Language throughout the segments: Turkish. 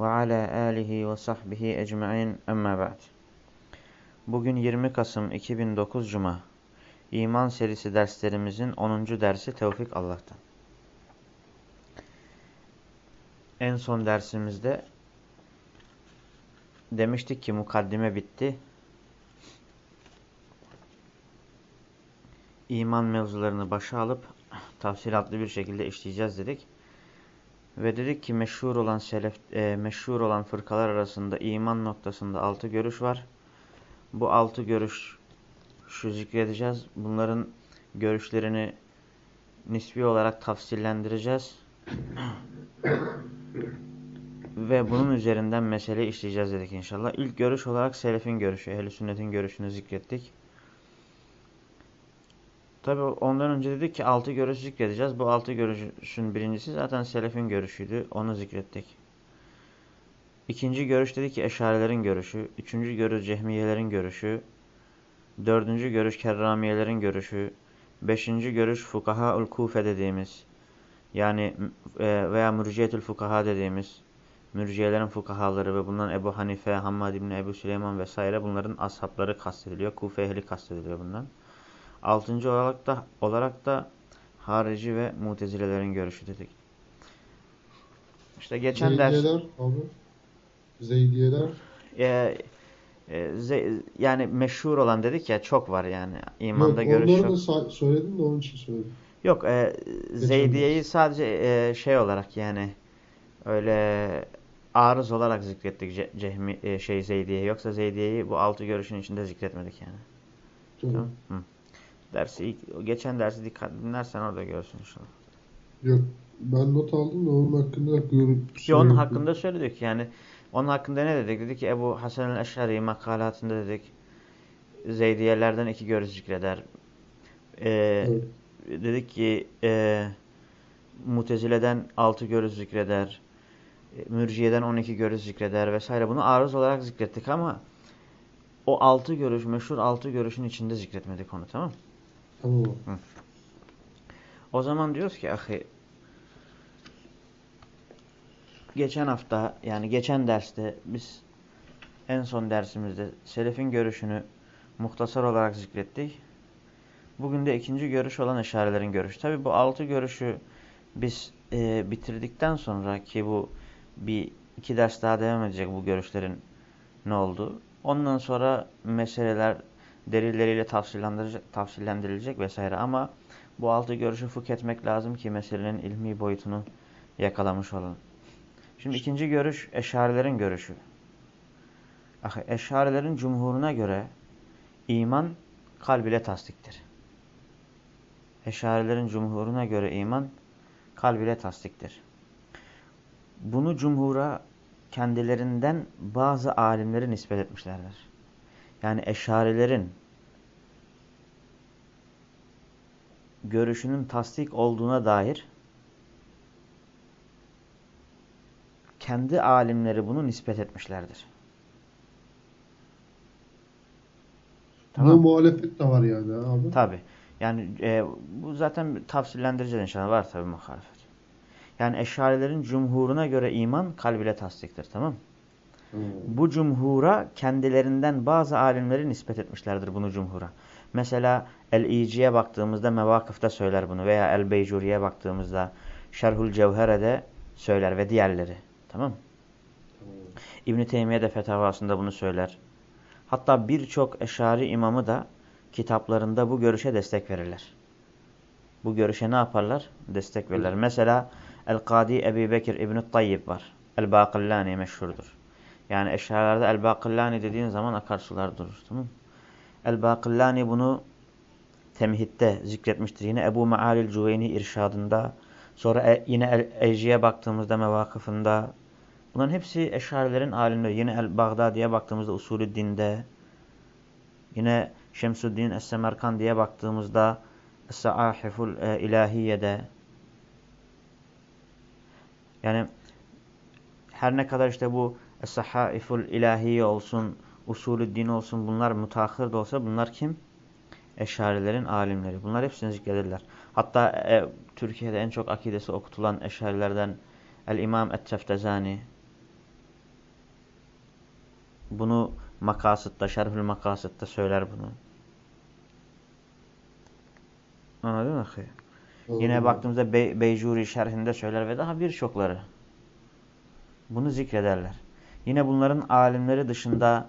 ve ala alihi ve sahbihi ecmaîn emma ba'd. Bugün 20 Kasım 2009 Cuma. İman serisi derslerimizin 10. dersi Tevfik Allah'tan. En son dersimizde demiştik ki mukaddime bitti. İman mevzularını başa alıp tafsilatlı bir şekilde işleyeceğiz dedik. Ve dedik ki meşhur olan selef, e, meşhur olan fırkalar arasında iman noktasında altı görüş var. Bu altı görüş şu zikredeceğiz. Bunların görüşlerini nispi olarak tafsillendireceğiz. Ve bunun üzerinden mesele işleyeceğiz dedik inşallah. İlk görüş olarak selefin görüşü, ehl sünnetin görüşünü zikrettik. Tabi ondan önce dedik ki altı görüş zikredeceğiz. Bu altı görüşün birincisi zaten selefin görüşüydü. Onu zikrettik. İkinci görüş dedi ki eşarilerin görüşü. Üçüncü görüş cehmiyelerin görüşü. Dördüncü görüş kerramiyelerin görüşü. Beşinci görüş fukaha-ul kufe dediğimiz. Yani e, veya mürciyetül fukaha dediğimiz. Mürciyelerin fukahaları ve bundan Ebu Hanife, Hammad İbni Ebu Süleyman vesaire bunların ashapları kastediliyor. Kufe ehli kastediliyor bundan. Altıncı olarak da, olarak da harici ve mutezilelerin görüşü dedik. İşte geçen Zeydiyeler ders... abi. Zeydiyeler. E, e, ze, yani meşhur olan dedik ya çok var yani. imanda Yok görüş onları yok. da söyledim de onun için söyledim. Yok e, Zeydiye'yi sadece e, şey olarak yani öyle arız olarak zikrettik Ce Cehmi, e, şey Zeydiye. Yoksa Zeydiye'yi bu altı görüşün içinde zikretmedik yani. Tamam. Tamam. Hı. Dersi geçen dersi dikkat dinlersen orada görürsün inşallah. Yok ben not aldım da onun hakkında yorum Ki onun hakkında söyledik yani. Onun hakkında ne dedik? Dedi ki Ebu Hasan el-Eş'ari makalatında dedik. Zeydiyelerden iki görüş zikreder. Ee, Evet. Dedik ki e, Mutezile'den altı görüş zikreder. Mürciye'den 12 görüş zikreder vesaire. Bunu arız olarak zikrettik ama o altı görüş, meşhur altı görüşün içinde zikretmedik onu tamam mı? O zaman diyoruz ki ahi geçen hafta yani geçen derste biz en son dersimizde selefin görüşünü muhtasar olarak zikrettik. Bugün de ikinci görüş olan eşarelerin görüşü. Tabi bu altı görüşü biz e, bitirdikten sonra ki bu bir iki ders daha devam edecek bu görüşlerin ne oldu. Ondan sonra meseleler delilleriyle tafsillendirilecek, vesaire ama bu altı görüşü fıkh etmek lazım ki meselenin ilmi boyutunu yakalamış olalım. Şimdi ikinci görüş eşarilerin görüşü. Eşarilerin cumhuruna göre iman kalb ile tasdiktir. Eşarilerin cumhuruna göre iman kalb ile tasdiktir. Bunu cumhura kendilerinden bazı alimleri nispet etmişlerdir. Yani eşarilerin görüşünün tasdik olduğuna dair kendi alimleri bunu nispet etmişlerdir. Tamam. Bu muhalefet de var yani abi. Tabi. Yani e, bu zaten tafsillendireceğiz inşallah. Var tabi muhalefet. Yani eşarilerin cumhuruna göre iman kalb ile tasdiktir. Tamam Hmm. Bu cumhura kendilerinden bazı alimleri nispet etmişlerdir bunu cumhura. Mesela El-İci'ye baktığımızda Mevakıf'ta söyler bunu veya El-Beycuri'ye baktığımızda Şerhul Cevhere'de söyler ve diğerleri. Tamam Tamam. İbn-i Teymiye de fetavasında bunu söyler. Hatta birçok eşari imamı da kitaplarında bu görüşe destek verirler. Bu görüşe ne yaparlar? Destek verirler. Mesela El-Kadi Ebi Bekir İbn-i Tayyib var. El-Bakillani meşhurdur. Yani eşyalarda El-Bakillani dediğin zaman akarsular durur. Tamam El-Bakillani bunu temhitte zikretmiştir. Yine Ebu Mealil Cüveyni irşadında. Sonra e, yine El-Eci'ye baktığımızda mevakıfında Bunların hepsi Eşarilerin alimleri. Yine El-Bagdadi'ye baktığımızda usulü dinde, yine Şemsuddin Es-Semerkan diye baktığımızda Es-Saahiful e, İlahiye'de yani her ne kadar işte bu Es-Sahaiful İlahiye olsun, usulü din olsun bunlar müteahhir de olsa bunlar kim? Eşarilerin alimleri. Bunlar hepsini zikredirler. Hatta e, Türkiye'de en çok akidesi okutulan eşarilerden El-İmam Et-Teftezani bunu makasıtta, şerhül makasıtta söyler bunu. Anladın mı? Yine baktığımızda Be Beycuri şerhinde söyler ve daha birçokları. Bunu zikrederler. Yine bunların alimleri dışında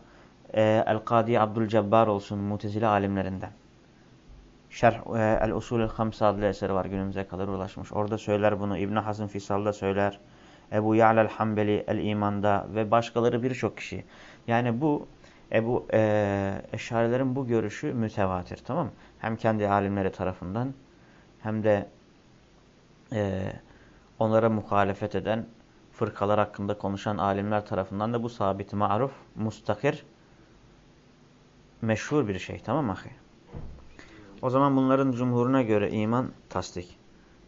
e, El-Kadi Abdülcebbar olsun mutezile alimlerinden. Şerh e, El-Usulü Hamsa adlı eseri var günümüze kadar ulaşmış. Orada söyler bunu. İbn Hazm Fisal'da söyler. Ebu Ya'lel Hanbeli El-İman'da ve başkaları birçok kişi. Yani bu Ebu e, Eşarilerin bu görüşü mütevatir tamam mı? Hem kendi alimleri tarafından hem de e, onlara muhalefet eden fırkalar hakkında konuşan alimler tarafından da bu sabit maruf, mustakir, meşhur bir şey. Tamam mı? O zaman bunların cumhuruna göre iman tasdik.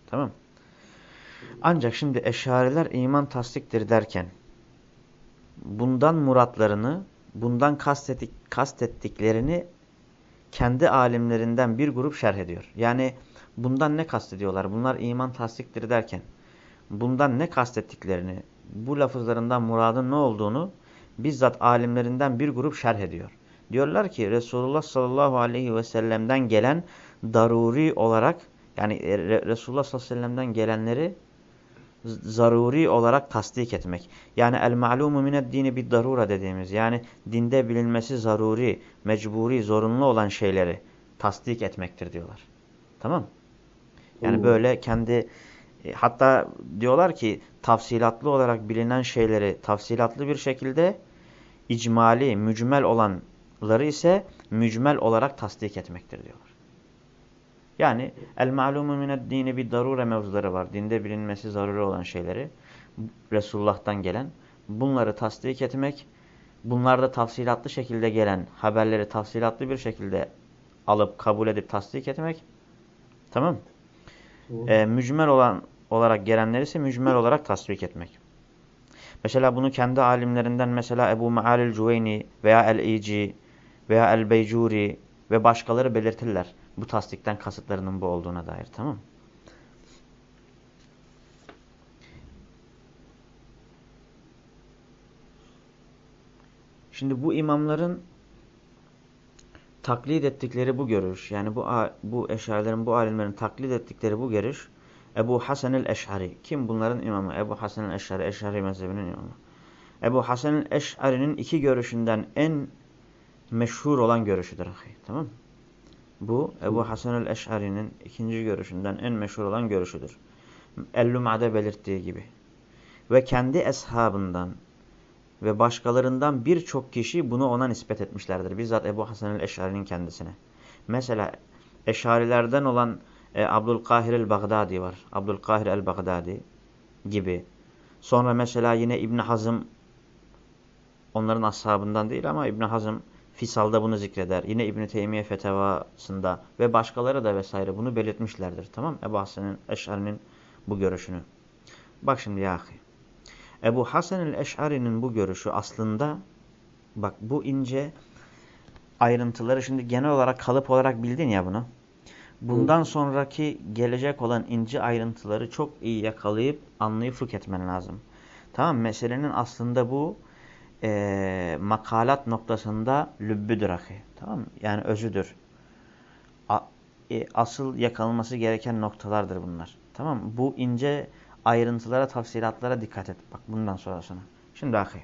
Tamam Ancak şimdi eşariler iman tasdiktir derken bundan muratlarını, bundan kastettik, kastettiklerini kendi alimlerinden bir grup şerh ediyor. Yani bundan ne kastediyorlar? Bunlar iman tasdiktir derken bundan ne kastettiklerini, bu lafızlarından muradın ne olduğunu bizzat alimlerinden bir grup şerh ediyor. Diyorlar ki Resulullah sallallahu aleyhi ve sellem'den gelen daruri olarak yani e, Resulullah sallallahu aleyhi ve sellem'den gelenleri zaruri olarak tasdik etmek. Yani el ma'lumu mined dini bir darura dediğimiz yani dinde bilinmesi zaruri, mecburi, zorunlu olan şeyleri tasdik etmektir diyorlar. Tamam Yani Oo. böyle kendi e, hatta diyorlar ki tafsilatlı olarak bilinen şeyleri tafsilatlı bir şekilde icmali, mücmel olanları ise mücmel olarak tasdik etmektir diyorlar. Yani el ma'lumu mined dini bir darure mevzuları var. Dinde bilinmesi zaruri olan şeyleri Resulullah'tan gelen. Bunları tasdik etmek, bunlarda tafsilatlı şekilde gelen haberleri tafsilatlı bir şekilde alıp kabul edip tasdik etmek. Tamam e, mücmel olan olarak gelenleri ise mücmel olarak tasdik etmek. Mesela bunu kendi alimlerinden mesela Ebu Ma'alil Cüveyni veya El-İci veya El-Beycuri ve başkaları belirtirler. Bu tasdikten kasıtlarının bu olduğuna dair tamam Şimdi bu imamların taklit ettikleri bu görüş, yani bu bu eşarilerin, bu alimlerin taklit ettikleri bu görüş, Ebu Hasan el-Eş'ari. Kim bunların imamı? Ebu Hasan el-Eş'ari, Eş'ari mezhebinin imamı. Ebu Hasan el-Eş'ari'nin iki görüşünden en meşhur olan görüşüdür. Tamam? Bu Ebu Hasan el-Eş'ari'nin ikinci görüşünden en meşhur olan görüşüdür. El-Lum'a'da belirttiği gibi. Ve kendi eshabından ve başkalarından birçok kişi bunu ona nispet etmişlerdir. Bizzat Ebu Hasan el-Eş'ari'nin kendisine. Mesela Eşarilerden olan e, Abdülkahir el-Baghdadi var. Abdülkahir el-Baghdadi gibi. Sonra mesela yine İbn Hazım onların ashabından değil ama İbn Hazım Fisal'da bunu zikreder. Yine İbn Teymiye fetavasında ve başkaları da vesaire bunu belirtmişlerdir. Tamam Ebu Hasan'ın Eş'ari'nin bu görüşünü. Bak şimdi ya ahi. Ebu Hasan el-Eş'ari'nin bu görüşü aslında bak bu ince ayrıntıları şimdi genel olarak kalıp olarak bildin ya bunu. Bundan sonraki gelecek olan ince ayrıntıları çok iyi yakalayıp anlayıp fıkh etmen lazım. Tamam meselenin aslında bu e, makalat noktasında lübbüdür ahi. Tamam Yani özüdür. A, e, asıl yakalanması gereken noktalardır bunlar. Tamam Bu ince ayrıntılara, tafsilatlara dikkat et. Bak bundan sonra sana. Şimdi ahi.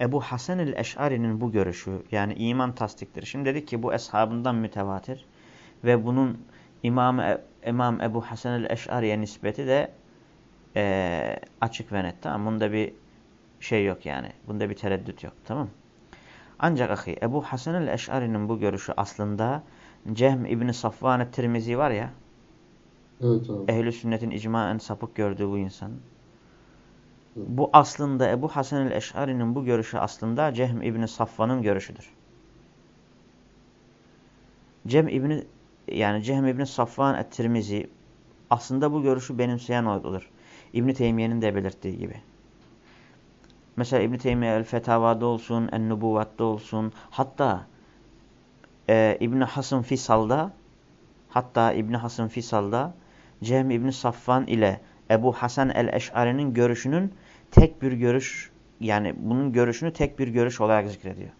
Ebu Hasan el-Eş'ari'nin bu görüşü yani iman tasdiktir. Şimdi dedik ki bu eshabından mütevatir ve bunun İmam, e, İmam Ebu Hasan el-Eş'ariye nispeti de e, açık ve net. Tamam Bunda bir şey yok yani. Bunda bir tereddüt yok. Tamam Ancak ahi Ebu Hasan el-Eş'ari'nin bu görüşü aslında Cehm İbni Safvan Tirmizi var ya Evet abi. Ehl-i sünnetin icmaen sapık gördüğü bu insan. Bu aslında Ebu Hasan el-Eş'ari'nin bu görüşü aslında Cehm İbni Safvan'ın görüşüdür. Cem İbni yani Cehm İbni Safvan et-Tirmizi aslında bu görüşü benimseyen olur. İbni Teymiye'nin de belirttiği gibi. Mesela İbn Teymiye el-Fetava'da olsun, en-Nubuvat'ta olsun, hatta e, İbn Hasım Fisal'da hatta İbn Hasım Fisal'da Cehm İbn Safvan ile Ebu Hasan el-Eş'ari'nin görüşünün tek bir görüş yani bunun görüşünü tek bir görüş olarak zikrediyor.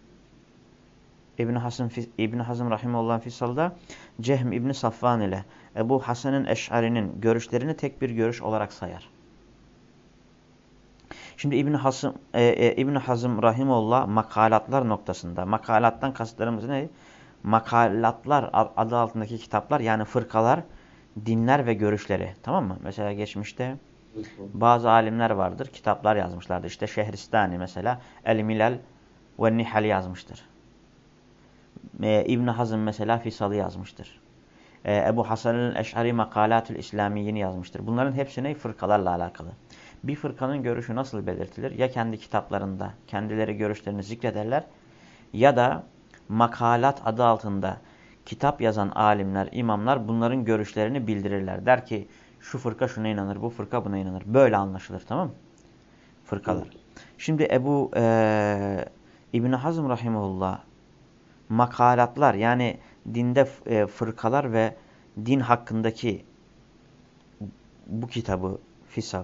İbn Hasım İbn Hazım rahimehullah Fisal'da Cehm İbn Safvan ile Ebu Hasan'ın Eş'ari'nin görüşlerini tek bir görüş olarak sayar. Şimdi İbn Hasım e, e, İbn Hazım rahimullah makalatlar noktasında makalattan kasıtlarımız ne? Makalatlar adı altındaki kitaplar yani fırkalar, dinler ve görüşleri. Tamam mı? Mesela geçmişte bazı alimler vardır. Kitaplar yazmışlardı. İşte Şehristani mesela El Milal ve Nihal yazmıştır. E, İbn Hazım mesela Fisal'ı yazmıştır. E, Ebu Hasan'ın Eş'ari Makalatül İslamiyini yazmıştır. Bunların hepsi ne? Fırkalarla alakalı. Bir fırkanın görüşü nasıl belirtilir? Ya kendi kitaplarında kendileri görüşlerini zikrederler ya da makalat adı altında kitap yazan alimler, imamlar bunların görüşlerini bildirirler. Der ki şu fırka şuna inanır, bu fırka buna inanır. Böyle anlaşılır tamam mı? Fırkalar. Şimdi Ebu e, İbn Hazm rahimullah makalatlar yani dinde e, fırkalar ve din hakkındaki bu kitabı Fisal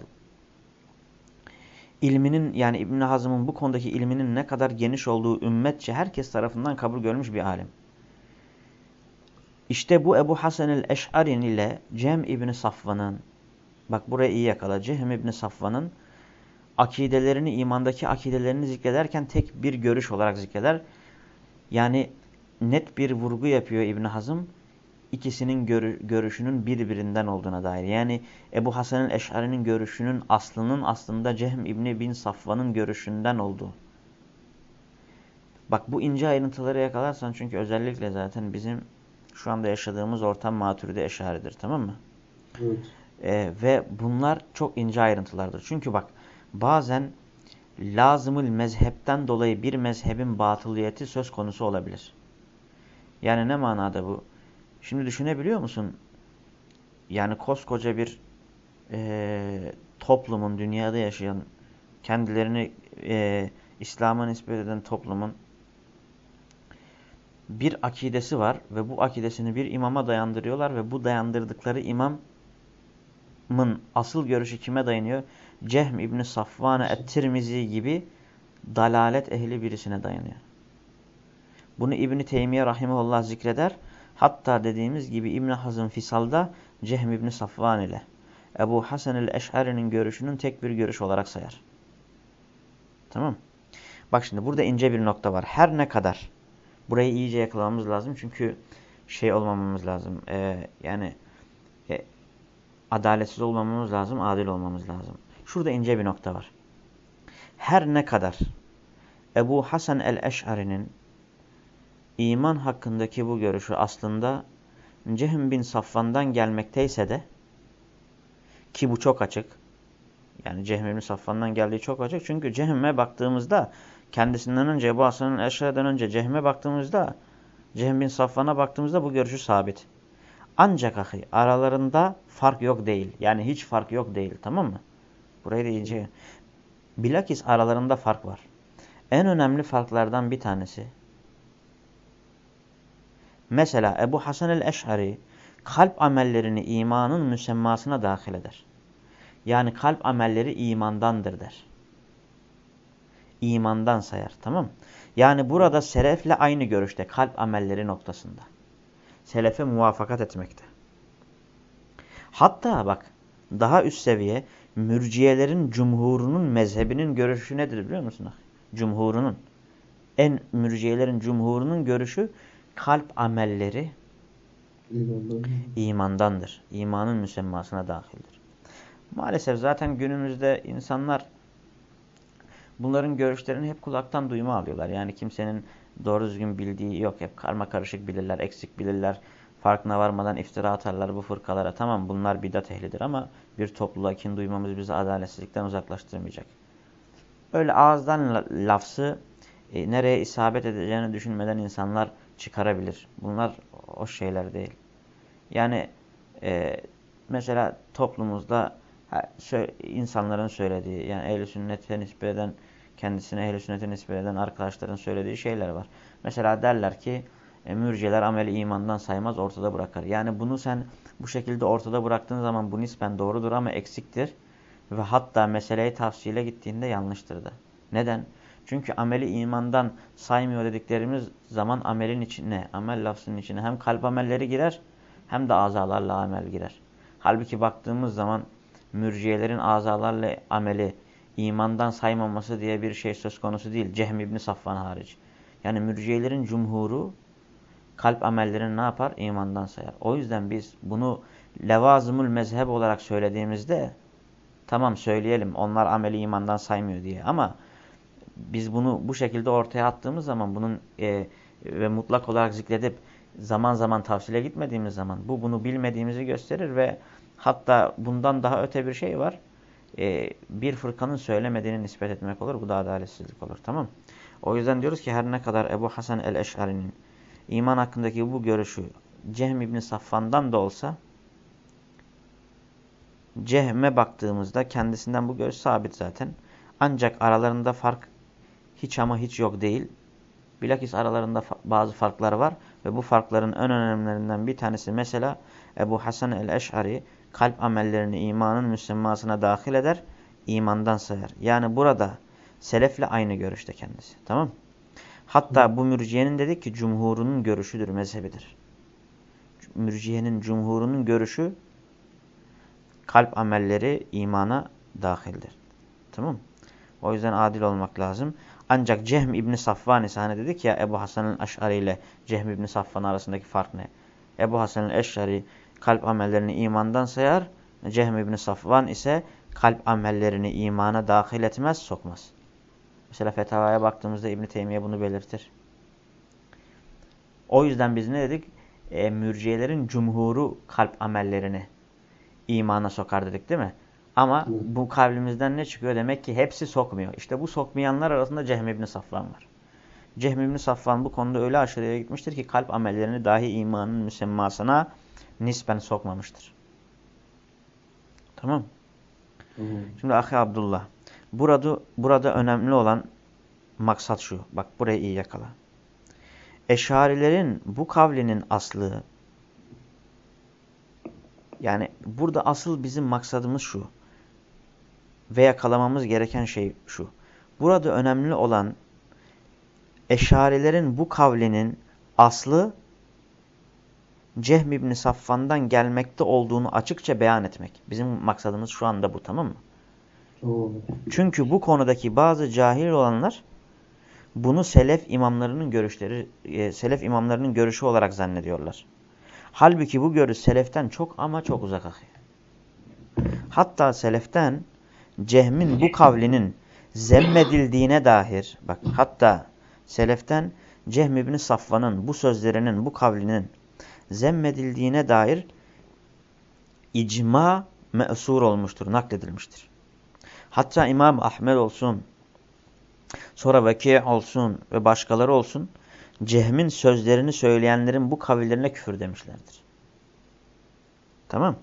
ilminin yani İbn Hazm'ın bu konudaki ilminin ne kadar geniş olduğu ümmetçe herkes tarafından kabul görmüş bir alim. İşte bu Ebu Hasan el-Eş'arin ile Cem İbn Safvan'ın bak burayı iyi yakala. Cem İbn Safvan'ın akidelerini, imandaki akidelerini zikrederken tek bir görüş olarak zikreder. Yani net bir vurgu yapıyor İbn Hazm ikisinin görü görüşünün birbirinden olduğuna dair. Yani Ebu Hasan'ın Eş'ari'nin görüşünün aslının aslında Cehm İbni bin Safvan'ın görüşünden olduğu. Bak bu ince ayrıntıları yakalarsan çünkü özellikle zaten bizim şu anda yaşadığımız ortam maturide eşaridir tamam mı? Evet. Ee, ve bunlar çok ince ayrıntılardır. Çünkü bak bazen lazımül mezhepten dolayı bir mezhebin batıliyeti söz konusu olabilir. Yani ne manada bu? Şimdi düşünebiliyor musun? Yani koskoca bir e, toplumun, dünyada yaşayan, kendilerini e, İslam'a nispet eden toplumun bir akidesi var ve bu akidesini bir imama dayandırıyorlar ve bu dayandırdıkları imamın asıl görüşü kime dayanıyor? Cehm İbni Safvan et-Tirmizi gibi dalalet ehli birisine dayanıyor. Bunu İbni Teymiye rahimahullah zikreder. Hatta dediğimiz gibi İbn Hazım Fisal'da Cehm İbni Safvan ile Ebu Hasan el-Eş'ari'nin görüşünün tek bir görüş olarak sayar. Tamam. Bak şimdi burada ince bir nokta var. Her ne kadar burayı iyice yakalamamız lazım. Çünkü şey olmamamız lazım. Ee, yani e, adaletsiz olmamamız lazım, adil olmamız lazım. Şurada ince bir nokta var. Her ne kadar Ebu Hasan el-Eş'ari'nin iman hakkındaki bu görüşü aslında Cehm bin Safvan'dan gelmekteyse de ki bu çok açık. Yani Cehm bin Safvan'dan geldiği çok açık. Çünkü Cehm'e baktığımızda kendisinden önce Ebu Hasan'ın Eşra'dan önce Cehm'e baktığımızda Cehm bin Safvan'a baktığımızda bu görüşü sabit. Ancak ahi aralarında fark yok değil. Yani hiç fark yok değil tamam mı? Burayı da iyice. Bilakis aralarında fark var. En önemli farklardan bir tanesi Mesela Ebu Hasan el-Eş'ari kalp amellerini imanın müsemmasına dahil eder. Yani kalp amelleri imandandır der. İmandan sayar tamam Yani burada selefle aynı görüşte kalp amelleri noktasında. Selefe muvafakat etmekte. Hatta bak daha üst seviye mürciyelerin cumhurunun mezhebinin görüşü nedir biliyor musun? Cumhurunun. En mürciyelerin cumhurunun görüşü kalp amelleri İmandan. imandandır. İmanın müsemmasına dahildir. Maalesef zaten günümüzde insanlar bunların görüşlerini hep kulaktan duyma alıyorlar. Yani kimsenin doğru düzgün bildiği yok. Hep karma karışık bilirler, eksik bilirler. Farkına varmadan iftira atarlar bu fırkalara. Tamam bunlar bidat ehlidir ama bir topluluğa kin duymamız bizi adaletsizlikten uzaklaştırmayacak. öyle ağızdan lafzı e, nereye isabet edeceğini düşünmeden insanlar çıkarabilir. Bunlar o şeyler değil. Yani e, mesela toplumumuzda insanların söylediği yani ehl-i sünnete nispet eden kendisine ehl-i sünnete nispet eden arkadaşların söylediği şeyler var. Mesela derler ki e, ameli imandan saymaz ortada bırakır. Yani bunu sen bu şekilde ortada bıraktığın zaman bu nispen doğrudur ama eksiktir. Ve hatta meseleyi tavsiyele gittiğinde yanlıştır da. Neden? Çünkü ameli imandan saymıyor dediklerimiz zaman amelin içine, amel lafzının içine hem kalp amelleri girer hem de azalarla amel girer. Halbuki baktığımız zaman mürciyelerin azalarla ameli imandan saymaması diye bir şey söz konusu değil. Cehm İbni Safvan hariç. Yani mürciyelerin cumhuru kalp amellerini ne yapar? İmandan sayar. O yüzden biz bunu levazımül mezheb olarak söylediğimizde tamam söyleyelim onlar ameli imandan saymıyor diye ama biz bunu bu şekilde ortaya attığımız zaman bunun e, ve mutlak olarak zikredip zaman zaman tavsile gitmediğimiz zaman bu bunu bilmediğimizi gösterir ve hatta bundan daha öte bir şey var. E, bir fırkanın söylemediğini nispet etmek olur. Bu da adaletsizlik olur. Tamam O yüzden diyoruz ki her ne kadar Ebu Hasan el-Eş'ari'nin iman hakkındaki bu görüşü Cehm İbni Safvan'dan da olsa Cehm'e baktığımızda kendisinden bu görüş sabit zaten. Ancak aralarında fark hiç ama hiç yok değil. Bilakis aralarında bazı farklar var ve bu farkların en önemlilerinden bir tanesi mesela Ebu Hasan el-Eş'ari kalp amellerini imanın müsemmasına dahil eder, imandan sayar. Yani burada selefle aynı görüşte kendisi. Tamam Hatta bu mürciyenin dedik ki cumhurunun görüşüdür, mezhebidir. Mürciyenin cumhurunun görüşü kalp amelleri imana dahildir. Tamam O yüzden adil olmak lazım. Ancak Cehm İbni Safvan ise hani dedik ya Ebu Hasan'ın Eş'ari ile Cehm İbni Safvan arasındaki fark ne? Ebu Hasan'ın Eş'ari kalp amellerini imandan sayar. Cehm İbni Safvan ise kalp amellerini imana dahil etmez, sokmaz. Mesela fetavaya baktığımızda İbn Teymiye bunu belirtir. O yüzden biz ne dedik? E, mürciyelerin cumhuru kalp amellerini imana sokar dedik değil mi? Ama bu kalbimizden ne çıkıyor? Demek ki hepsi sokmuyor. İşte bu sokmayanlar arasında Cehm İbni Safvan var. Cehm İbni Safvan bu konuda öyle aşırıya gitmiştir ki kalp amellerini dahi imanın müsemmasına nispen sokmamıştır. Tamam Hı hı. Şimdi Ahi Abdullah. Burada, burada önemli olan maksat şu. Bak burayı iyi yakala. Eşarilerin bu kavlinin aslı yani burada asıl bizim maksadımız şu. Ve yakalamamız gereken şey şu. Burada önemli olan eşarilerin bu kavlinin aslı Cehm İbni Safvan'dan gelmekte olduğunu açıkça beyan etmek. Bizim maksadımız şu anda bu tamam mı? Çünkü bu konudaki bazı cahil olanlar bunu selef imamlarının görüşleri, e, selef imamlarının görüşü olarak zannediyorlar. Halbuki bu görüş seleften çok ama çok uzak akıyor. Hatta seleften Cehm'in bu kavlinin zemmedildiğine dair, bak hatta seleften Cehm İbni Safvan'ın bu sözlerinin, bu kavlinin zemmedildiğine dair icma me'sur olmuştur, nakledilmiştir. Hatta İmam Ahmed olsun, sonra Veki olsun ve başkaları olsun, Cehm'in sözlerini söyleyenlerin bu kavillerine küfür demişlerdir. Tamam.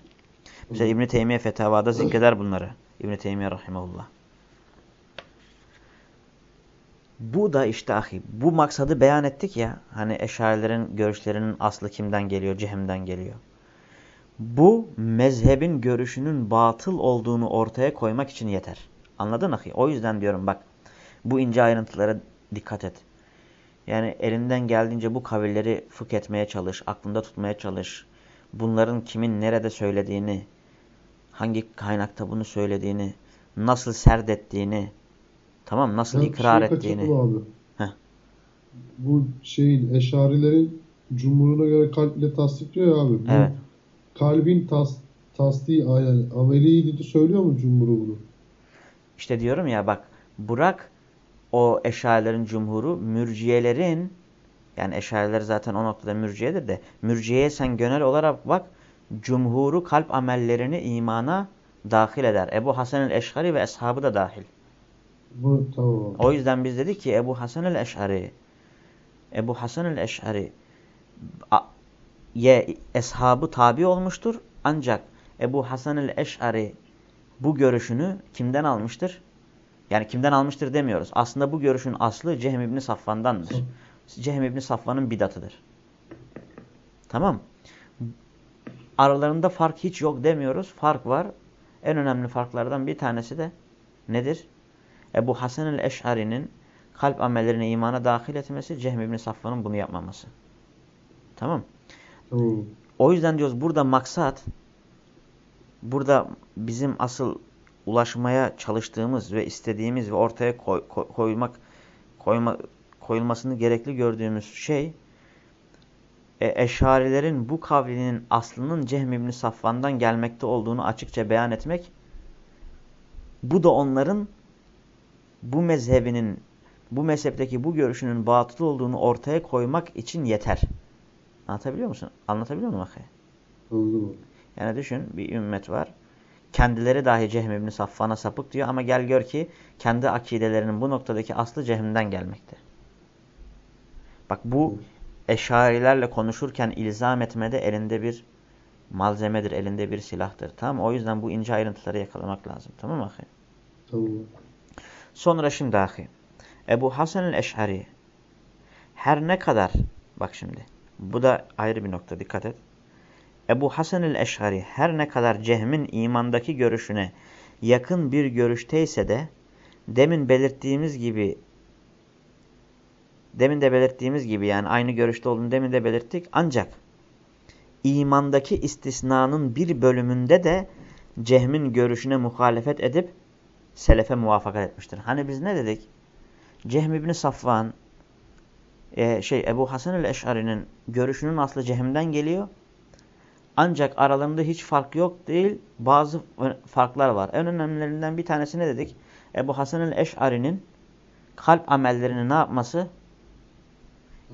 Mesela İbn-i Teymiye fetavada zikreder bunları. İbn-i Teymiye rahimahullah. Bu da işte ahi, bu maksadı beyan ettik ya, hani eşarilerin görüşlerinin aslı kimden geliyor, cehimden geliyor. Bu mezhebin görüşünün batıl olduğunu ortaya koymak için yeter. Anladın ahi? O yüzden diyorum bak, bu ince ayrıntılara dikkat et. Yani elinden geldiğince bu kavilleri fıkh etmeye çalış, aklında tutmaya çalış. Bunların kimin nerede söylediğini, hangi kaynakta bunu söylediğini, nasıl serdettiğini, Tamam nasıl ya ikrar şey ettiğini. Abi. Heh. Bu şeyin eşarilerin cumhuruna göre kalp ile tasdikliyor ya abi. Bu evet. Kalbin tas, tasdiği yani ameliydi söylüyor mu cumhuru bunu? İşte diyorum ya bak Burak o eşarilerin cumhuru mürciyelerin yani eşariler zaten o noktada mürciyedir de mürciyeye sen genel olarak bak cumhuru kalp amellerini imana dahil eder. Ebu Hasan el-Eşhari ve eshabı da dahil. Bu tamam. O yüzden biz dedik ki Ebu Hasan el-Eş'ari Ebu Hasan el-Eş'ari ye eshabı tabi olmuştur. Ancak Ebu Hasan el-Eş'ari bu görüşünü kimden almıştır? Yani kimden almıştır demiyoruz. Aslında bu görüşün aslı Cehm İbni Safvan'dandır. Cehm İbni Safvan'ın bidatıdır. Tamam. Aralarında fark hiç yok demiyoruz. Fark var. En önemli farklardan bir tanesi de nedir? Ebu Hasan el-Eş'ari'nin kalp amellerini imana dahil etmesi, Cehm İbni Safvan'ın bunu yapmaması. Tamam. Tamam. O yüzden diyoruz burada maksat, burada bizim asıl ulaşmaya çalıştığımız ve istediğimiz ve ortaya koy, koy, koymak koyma, koyulmasını gerekli gördüğümüz şey e, eşarilerin bu kavlinin aslının Cehm İbni Safvan'dan gelmekte olduğunu açıkça beyan etmek bu da onların bu mezhebinin bu mezhepteki bu görüşünün batıl olduğunu ortaya koymak için yeter. Anlatabiliyor musun? Anlatabiliyor musun? Anladım. Yani düşün bir ümmet var. Kendileri dahi Cehm İbni Safvan'a sapık diyor ama gel gör ki kendi akidelerinin bu noktadaki aslı Cehm'den gelmekte. Bak bu eşarilerle konuşurken ilzam etmede elinde bir malzemedir, elinde bir silahtır. Tamam O yüzden bu ince ayrıntıları yakalamak lazım. Tamam mı? Tamam. Sonra şimdi ahi. Ebu Hasan el-Eş'ari her ne kadar bak şimdi bu da ayrı bir nokta dikkat et. Ebu Hasan el-Eş'ari her ne kadar Cehm'in imandaki görüşüne yakın bir görüşteyse de demin belirttiğimiz gibi demin de belirttiğimiz gibi yani aynı görüşte olduğunu demin de belirttik ancak imandaki istisnanın bir bölümünde de Cehm'in görüşüne muhalefet edip selefe muvaffakat etmiştir. Hani biz ne dedik? Cehm İbni Safvan e, şey Ebu Hasan el-Eş'ari'nin görüşünün aslı Cehm'den geliyor. Ancak aralarında hiç fark yok değil. Bazı farklar var. En önemlilerinden bir tanesi ne dedik? Ebu Hasan el-Eş'ari'nin kalp amellerini ne yapması?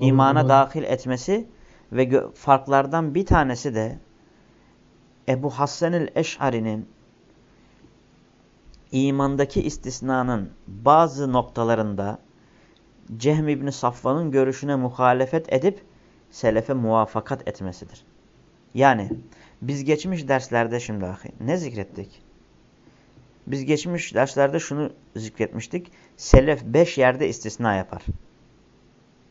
İmana dahil etmesi ve farklardan bir tanesi de Ebu Hasan el-Eş'ari'nin imandaki istisnanın bazı noktalarında Cehm İbni Safvan'ın görüşüne muhalefet edip selefe muvaffakat etmesidir. Yani biz geçmiş derslerde şimdi ahi, ne zikrettik? Biz geçmiş derslerde şunu zikretmiştik. Selef beş yerde istisna yapar.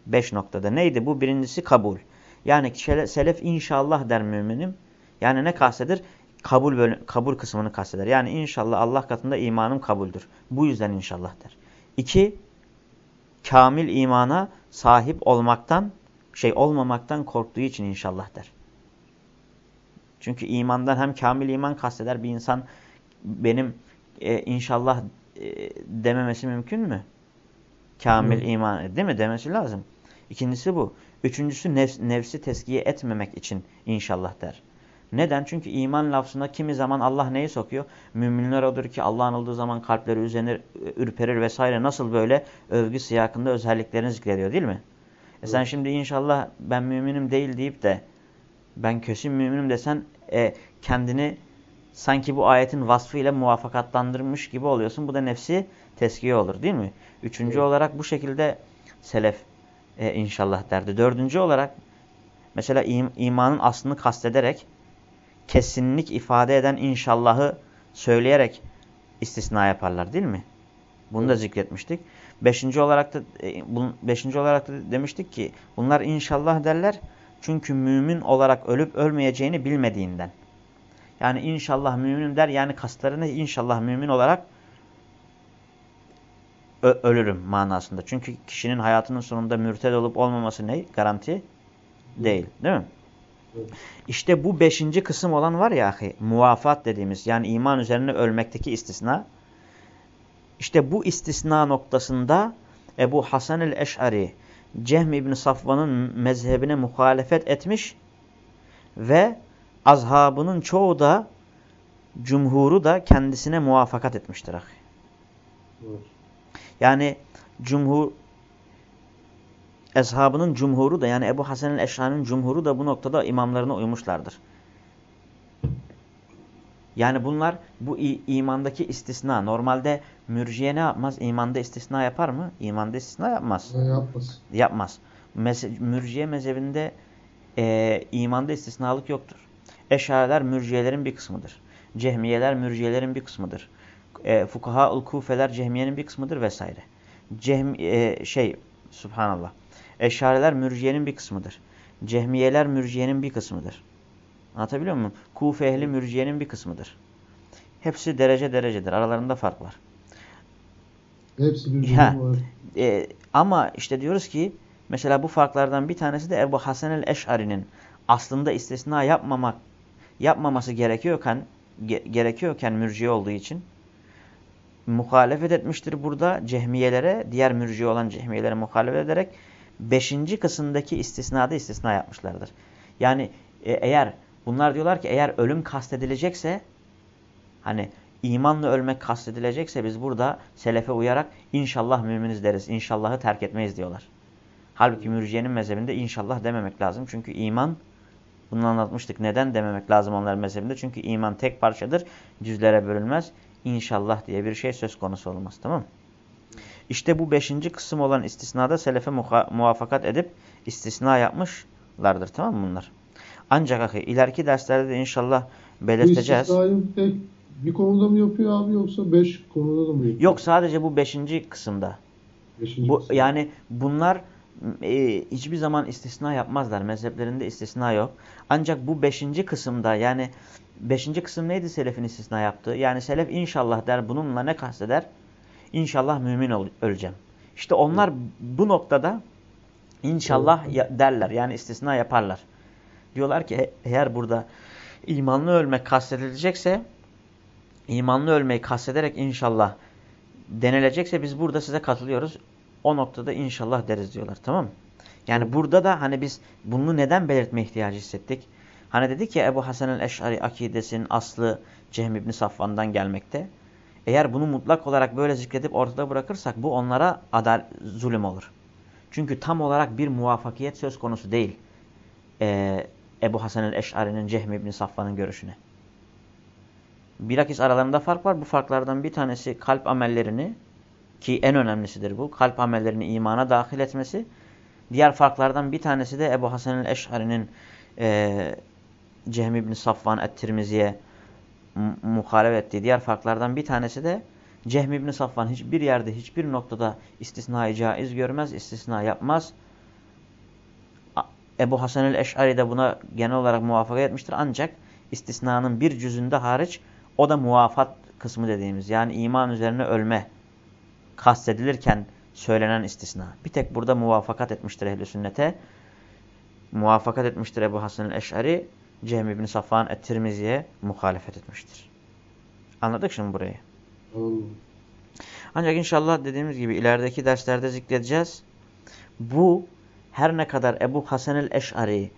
Beş noktada. Neydi bu? Birincisi kabul. Yani selef inşallah der müminim. Yani ne kastedir? kabul, bölüm, kabul kısmını kasteder. Yani inşallah Allah katında imanım kabuldür. Bu yüzden inşallah der. İki, kamil imana sahip olmaktan, şey olmamaktan korktuğu için inşallah der. Çünkü imandan hem kamil iman kasteder bir insan benim e, inşallah e, dememesi mümkün mü? Kamil Hı. iman değil mi? Demesi lazım. İkincisi bu. Üçüncüsü nefs, nefsi teskiye etmemek için inşallah der. Neden? Çünkü iman lafzına kimi zaman Allah neyi sokuyor? Müminler odur ki Allah anıldığı zaman kalpleri üzenir, ürperir vesaire. Nasıl böyle övgü siyakında özelliklerini zikrediyor değil mi? E sen şimdi inşallah ben müminim değil deyip de ben kesin müminim desen e, kendini sanki bu ayetin vasfıyla muvaffakatlandırmış gibi oluyorsun. Bu da nefsi teskiye olur değil mi? Üçüncü evet. olarak bu şekilde selef e, inşallah derdi. Dördüncü olarak mesela im imanın aslını kastederek kesinlik ifade eden inşallahı söyleyerek istisna yaparlar değil mi? Bunu da zikretmiştik. Beşinci olarak da, e, beşinci olarak da demiştik ki bunlar inşallah derler çünkü mümin olarak ölüp ölmeyeceğini bilmediğinden. Yani inşallah müminim der yani kaslarını inşallah mümin olarak ölürüm manasında. Çünkü kişinin hayatının sonunda mürted olup olmaması ne? Garanti değil. Değil mi? İşte bu beşinci kısım olan var ya ahi, muvafat dediğimiz yani iman üzerine ölmekteki istisna. İşte bu istisna noktasında Ebu Hasan el-Eş'ari Cehm İbni Safvan'ın mezhebine muhalefet etmiş ve azhabının çoğu da cumhuru da kendisine muvaffakat etmiştir. Ahi. Yani cumhur eshabının cumhuru da yani Ebu Hasan el-Eşra'nın cumhuru da bu noktada imamlarına uymuşlardır. Yani bunlar bu imandaki istisna. Normalde mürciye ne yapmaz? İmanda istisna yapar mı? İmanda istisna yapmaz. Yapmaz. Yapmaz. Meze mürciye mezhebinde e, imanda istisnalık yoktur. Eşariler mürciyelerin bir kısmıdır. Cehmiyeler mürciyelerin bir kısmıdır. E, Fukaha-ul Kufeler cehmiyenin bir kısmıdır vesaire. Cehm, e, şey, subhanallah. Eşariler mürciyenin bir kısmıdır. Cehmiyeler mürciyenin bir kısmıdır. Anlatabiliyor muyum? Kufe ehli mürciyenin bir kısmıdır. Hepsi derece derecedir. Aralarında fark var. Hepsi bir var. E, ama işte diyoruz ki mesela bu farklardan bir tanesi de Ebu Hasan el-Eş'ari'nin aslında istisna yapmamak yapmaması gerekiyorken ge gerekiyorken mürciye olduğu için muhalefet etmiştir burada cehmiyelere, diğer mürciye olan cehmiyelere muhalefet ederek beşinci kısımdaki istisnada istisna yapmışlardır. Yani e, eğer bunlar diyorlar ki eğer ölüm kastedilecekse hani imanla ölmek kastedilecekse biz burada selefe uyarak inşallah müminiz deriz. İnşallahı terk etmeyiz diyorlar. Halbuki mürciyenin mezhebinde inşallah dememek lazım. Çünkü iman bunu anlatmıştık. Neden dememek lazım onların mezhebinde? Çünkü iman tek parçadır. Cüzlere bölünmez. İnşallah diye bir şey söz konusu olmaz. Tamam mı? İşte bu beşinci kısım olan istisnada selefe muvafakat edip istisna yapmışlardır. Tamam mı bunlar? Ancak ahi, ileriki derslerde de inşallah belirteceğiz. Bu tek bir konuda mı yapıyor abi yoksa beş konuda da mı yapıyor? Yok sadece bu beşinci kısımda. Beşinci bu, kısım. Yani bunlar e, hiçbir zaman istisna yapmazlar. Mezheplerinde istisna yok. Ancak bu beşinci kısımda yani beşinci kısım neydi selefin istisna yaptığı? Yani selef inşallah der bununla ne kasteder? İnşallah mümin öleceğim. İşte onlar bu noktada inşallah derler. Yani istisna yaparlar. Diyorlar ki eğer burada imanlı ölmek kastedilecekse imanlı ölmeyi kastederek inşallah denilecekse biz burada size katılıyoruz. O noktada inşallah deriz diyorlar tamam mı? Yani burada da hani biz bunu neden belirtme ihtiyacı hissettik? Hani dedi ki Ebu Hasan el-Eş'ari akidesinin aslı Cehm İbni Safvan'dan gelmekte. Eğer bunu mutlak olarak böyle zikredip ortada bırakırsak bu onlara adal zulüm olur. Çünkü tam olarak bir muvaffakiyet söz konusu değil. Ee, Ebu Hasan el-Eş'ari'nin Cehm İbni Safvan'ın görüşüne. Bilakis aralarında fark var. Bu farklardan bir tanesi kalp amellerini ki en önemlisidir bu. Kalp amellerini imana dahil etmesi. Diğer farklardan bir tanesi de Ebu Hasan el-Eş'ari'nin e, Cehm İbni Safvan et-Tirmizi'ye muhalefet ettiği diğer farklardan bir tanesi de Cehm İbni Safvan hiçbir yerde, hiçbir noktada istisnayı caiz görmez, istisna yapmaz. Ebu Hasan el-Eş'ari de buna genel olarak muvaffak etmiştir. Ancak istisnanın bir cüzünde hariç o da muvafat kısmı dediğimiz yani iman üzerine ölme kastedilirken söylenen istisna. Bir tek burada muvaffakat etmiştir ehl sünnete. Muvaffakat etmiştir Ebu Hasan el-Eş'ari. Cem ibn Safvan et-Tirmizi'ye muhalefet etmiştir. Anladık şimdi burayı? Ancak inşallah dediğimiz gibi ilerideki derslerde zikredeceğiz. Bu her ne kadar Ebu Hasan el-Eş'ari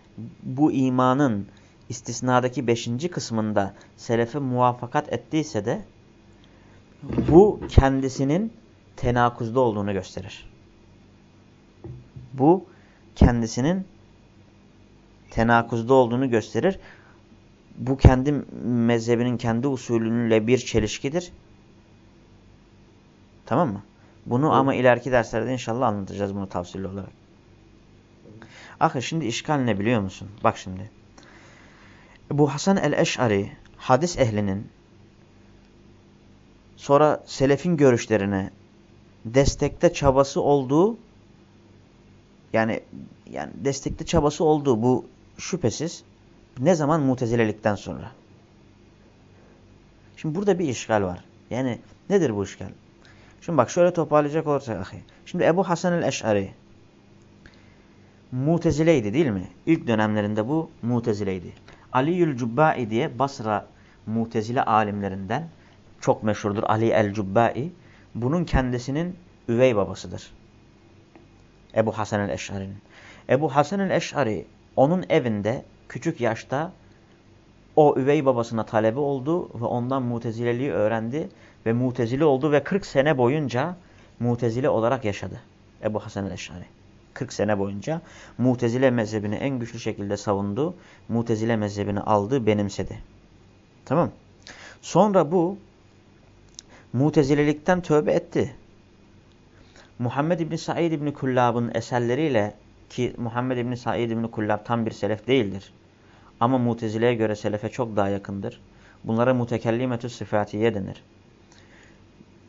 bu imanın istisnadaki beşinci kısmında selefe muvaffakat ettiyse de bu kendisinin tenakuzda olduğunu gösterir. Bu kendisinin tenakuzda olduğunu gösterir. Bu kendi mezhebinin kendi usulünle bir çelişkidir. Tamam mı? Bunu evet. ama ileriki derslerde inşallah anlatacağız bunu tavsiyeli olarak. Akı şimdi işgal ne biliyor musun? Bak şimdi. Bu Hasan el-Eş'ari hadis ehlinin sonra selefin görüşlerine destekte çabası olduğu yani yani destekte çabası olduğu bu şüphesiz ne zaman mutezilelikten sonra. Şimdi burada bir işgal var. Yani nedir bu işgal? Şimdi bak şöyle toparlayacak olursak. Şimdi Ebu Hasan el-Eş'ari mutezileydi değil mi? İlk dönemlerinde bu mutezileydi. Ali'ül Cubba'i diye Basra mutezile alimlerinden çok meşhurdur Ali el-Cubba'i. Bunun kendisinin üvey babasıdır. Ebu Hasan el-Eş'ari'nin. Ebu Hasan el-Eş'ari onun evinde küçük yaşta o üvey babasına talebe oldu ve ondan mutezileliği öğrendi ve mutezili oldu ve 40 sene boyunca mutezile olarak yaşadı. Ebu Hasan el-Eş'ari. 40 sene boyunca mutezile mezhebini en güçlü şekilde savundu. Mutezile mezhebini aldı, benimsedi. Tamam Sonra bu mutezilelikten tövbe etti. Muhammed İbni Said İbni Kullab'ın eserleriyle ki Muhammed İbni Said İbni Kullab tam bir selef değildir. Ama mutezileye göre selefe çok daha yakındır. Bunlara mutekellimetü sıfatiye denir.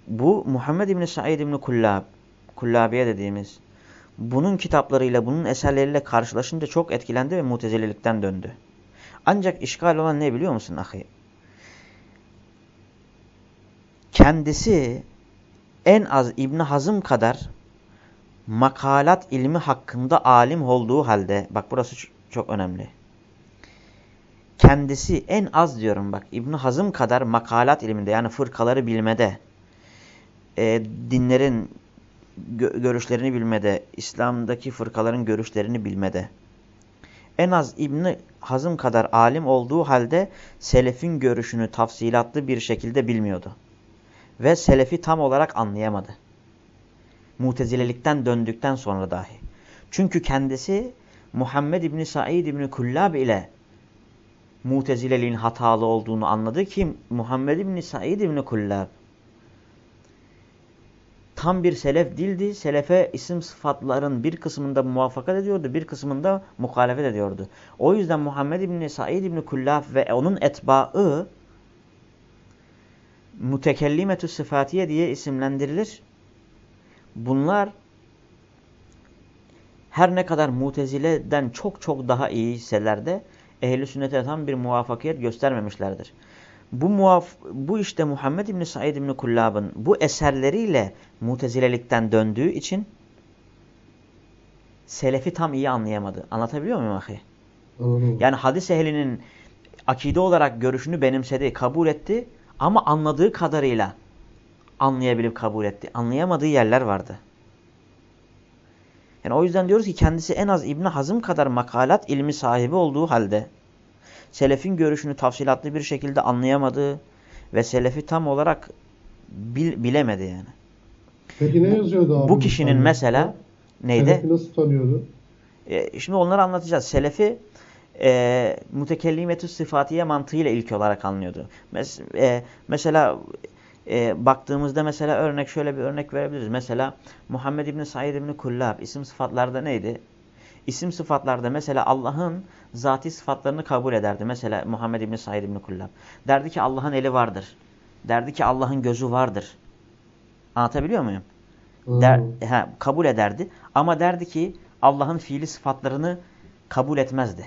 Bu Muhammed İbni Said İbni Kullab, Kullabiye dediğimiz bunun kitaplarıyla, bunun eserleriyle karşılaşınca çok etkilendi ve mutezililikten döndü. Ancak işgal olan ne biliyor musun ahi? Kendisi en az İbn Hazım kadar makalat ilmi hakkında alim olduğu halde, bak burası çok önemli. Kendisi en az diyorum bak İbn Hazım kadar makalat ilminde yani fırkaları bilmede, e, dinlerin gö görüşlerini bilmede, İslam'daki fırkaların görüşlerini bilmede, en az İbni Hazım kadar alim olduğu halde selefin görüşünü tafsilatlı bir şekilde bilmiyordu. Ve selefi tam olarak anlayamadı. Mutezilelikten döndükten sonra dahi. Çünkü kendisi Muhammed İbni Said İbni Kullab ile Mutezileliğin hatalı olduğunu anladı ki Muhammed İbni Said İbni Kullab tam bir selef dildi. Selefe isim sıfatların bir kısmında muvaffakat ediyordu, bir kısmında muhalefet ediyordu. O yüzden Muhammed İbni Said İbni Kullaf ve onun etbaı mütekellimetü sıfatiye diye isimlendirilir. Bunlar her ne kadar mutezileden çok çok daha iyi hisseler de ehl-i sünnete tam bir muvaffakiyet göstermemişlerdir. Bu, muaf bu işte Muhammed İbni Said İbni Kullab'ın bu eserleriyle mutezilelikten döndüğü için selefi tam iyi anlayamadı. Anlatabiliyor muyum ahi? Yani hadis ehlinin akide olarak görüşünü benimsedi, kabul etti ama anladığı kadarıyla anlayabilip kabul etti. Anlayamadığı yerler vardı. Yani o yüzden diyoruz ki kendisi en az İbni Hazım kadar makalat ilmi sahibi olduğu halde selefin görüşünü tafsilatlı bir şekilde anlayamadı ve selefi tam olarak bil, bilemedi yani. Peki ne yazıyordu abi? Bu kişinin mesela neydi? Selefi nasıl tanıyordu? E, şimdi onları anlatacağız. Selefi e, mütekellimetü sıfatiye mantığıyla ilk olarak anlıyordu. Mes e, mesela e, baktığımızda mesela örnek şöyle bir örnek verebiliriz. Mesela Muhammed İbni Said İbni Kullab isim sıfatlarda neydi? İsim sıfatlarda mesela Allah'ın zati sıfatlarını kabul ederdi. Mesela Muhammed İbni Said İbni Kullab. Derdi ki Allah'ın eli vardır. Derdi ki Allah'ın gözü vardır. Anlatabiliyor muyum? Der, he, kabul ederdi. Ama derdi ki Allah'ın fiili sıfatlarını kabul etmezdi.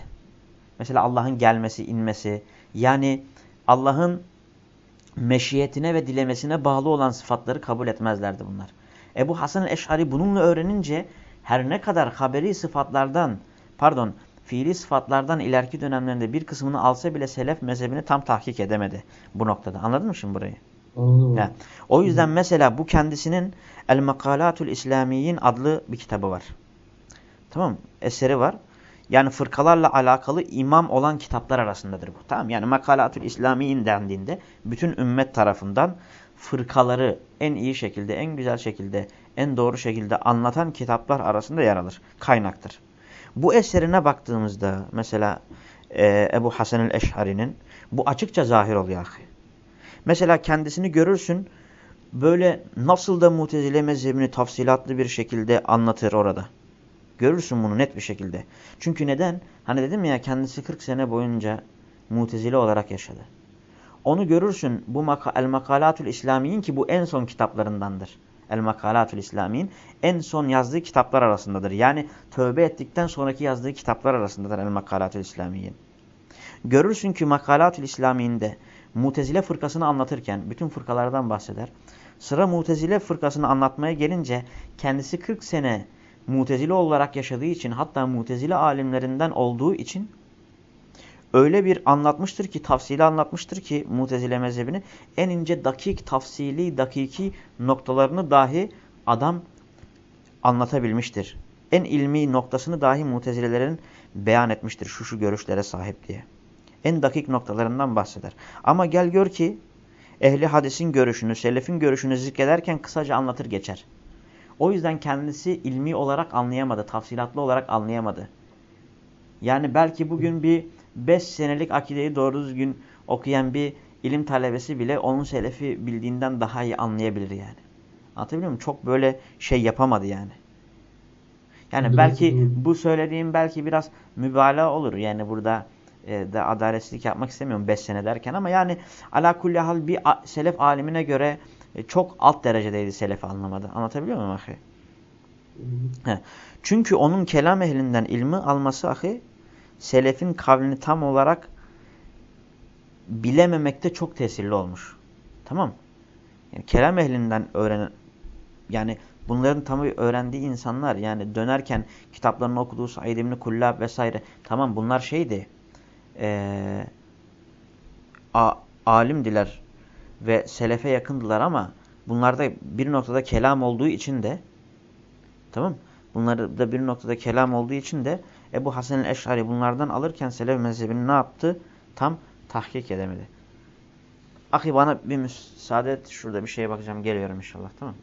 Mesela Allah'ın gelmesi, inmesi. Yani Allah'ın meşiyetine ve dilemesine bağlı olan sıfatları kabul etmezlerdi bunlar. Ebu Hasan el-Eş'ari bununla öğrenince her ne kadar haberi sıfatlardan, pardon fiili sıfatlardan ileriki dönemlerinde bir kısmını alsa bile selef mezhebini tam tahkik edemedi bu noktada. Anladın mı şimdi burayı? Anladım. Yani, o yüzden mesela bu kendisinin El Makalatul İslamiyin adlı bir kitabı var. Tamam Eseri var. Yani fırkalarla alakalı imam olan kitaplar arasındadır bu. Tamam Yani Makalatul İslamiyin dendiğinde bütün ümmet tarafından fırkaları en iyi şekilde, en güzel şekilde, en doğru şekilde anlatan kitaplar arasında yer alır. Kaynaktır. Bu eserine baktığımızda mesela e, Ebu Hasan el-Eşhari'nin bu açıkça zahir oluyor. Mesela kendisini görürsün böyle nasıl da mutezile mezhebini tafsilatlı bir şekilde anlatır orada. Görürsün bunu net bir şekilde. Çünkü neden? Hani dedim ya kendisi 40 sene boyunca mutezile olarak yaşadı. Onu görürsün bu maka El Makalatul İslamiyin ki bu en son kitaplarındandır. El Makalatul İslamiyin en son yazdığı kitaplar arasındadır. Yani tövbe ettikten sonraki yazdığı kitaplar arasındadır El Makalatul İslamiyin. Görürsün ki Makalatul İslamiyinde Mutezile fırkasını anlatırken bütün fırkalardan bahseder. Sıra Mutezile fırkasını anlatmaya gelince kendisi 40 sene Mutezile olarak yaşadığı için hatta Mutezile alimlerinden olduğu için öyle bir anlatmıştır ki, tafsili anlatmıştır ki Mutezile mezhebini en ince dakik, tafsili, dakiki noktalarını dahi adam anlatabilmiştir. En ilmi noktasını dahi Mutezilelerin beyan etmiştir şu şu görüşlere sahip diye. En dakik noktalarından bahseder. Ama gel gör ki ehli hadisin görüşünü, selefin görüşünü zikrederken kısaca anlatır geçer. O yüzden kendisi ilmi olarak anlayamadı, tafsilatlı olarak anlayamadı. Yani belki bugün bir 5 senelik akideyi doğru düzgün okuyan bir ilim talebesi bile onun selefi bildiğinden daha iyi anlayabilir yani. Anlatabiliyor muyum? Çok böyle şey yapamadı yani. Yani belki bu söylediğim belki biraz mübalağa olur. Yani burada e, da adaletsizlik yapmak istemiyorum 5 sene derken ama yani ala kulli hal bir selef alimine göre e, çok alt derecedeydi selef anlamadı. Anlatabiliyor muyum ahi? He. Çünkü onun kelam ehlinden ilmi alması ahi selefin kavlini tam olarak bilememekte çok tesirli olmuş. Tamam yani kelam ehlinden öğrenen yani bunların tamı öğrendiği insanlar yani dönerken kitaplarını okuduğu Said İbni Kullab vesaire tamam bunlar şeydi ee, a, alimdiler ve selefe yakındılar ama bunlarda bir noktada kelam olduğu için de tamam bunlarda bir noktada kelam olduğu için de Ebu Hasan el-Eş'ari bunlardan alırken selef mezhebini ne yaptı? Tam tahkik edemedi. Ahi bana bir müsaade et. Şurada bir şeye bakacağım. Geliyorum inşallah. Tamam.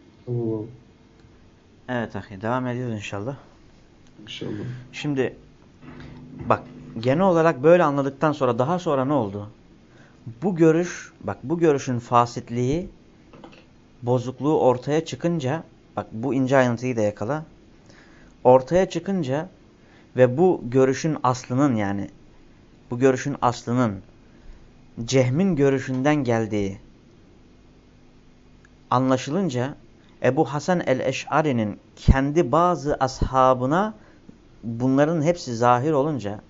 Evet ahi. Devam ediyoruz inşallah. İnşallah. Şimdi bak genel olarak böyle anladıktan sonra daha sonra ne oldu? Bu görüş bak bu görüşün fasitliği bozukluğu ortaya çıkınca bak bu ince ayrıntıyı da yakala. Ortaya çıkınca ve bu görüşün aslının yani bu görüşün aslının Cehm'in görüşünden geldiği anlaşılınca Ebu Hasan el-Eş'ari'nin kendi bazı ashabına bunların hepsi zahir olunca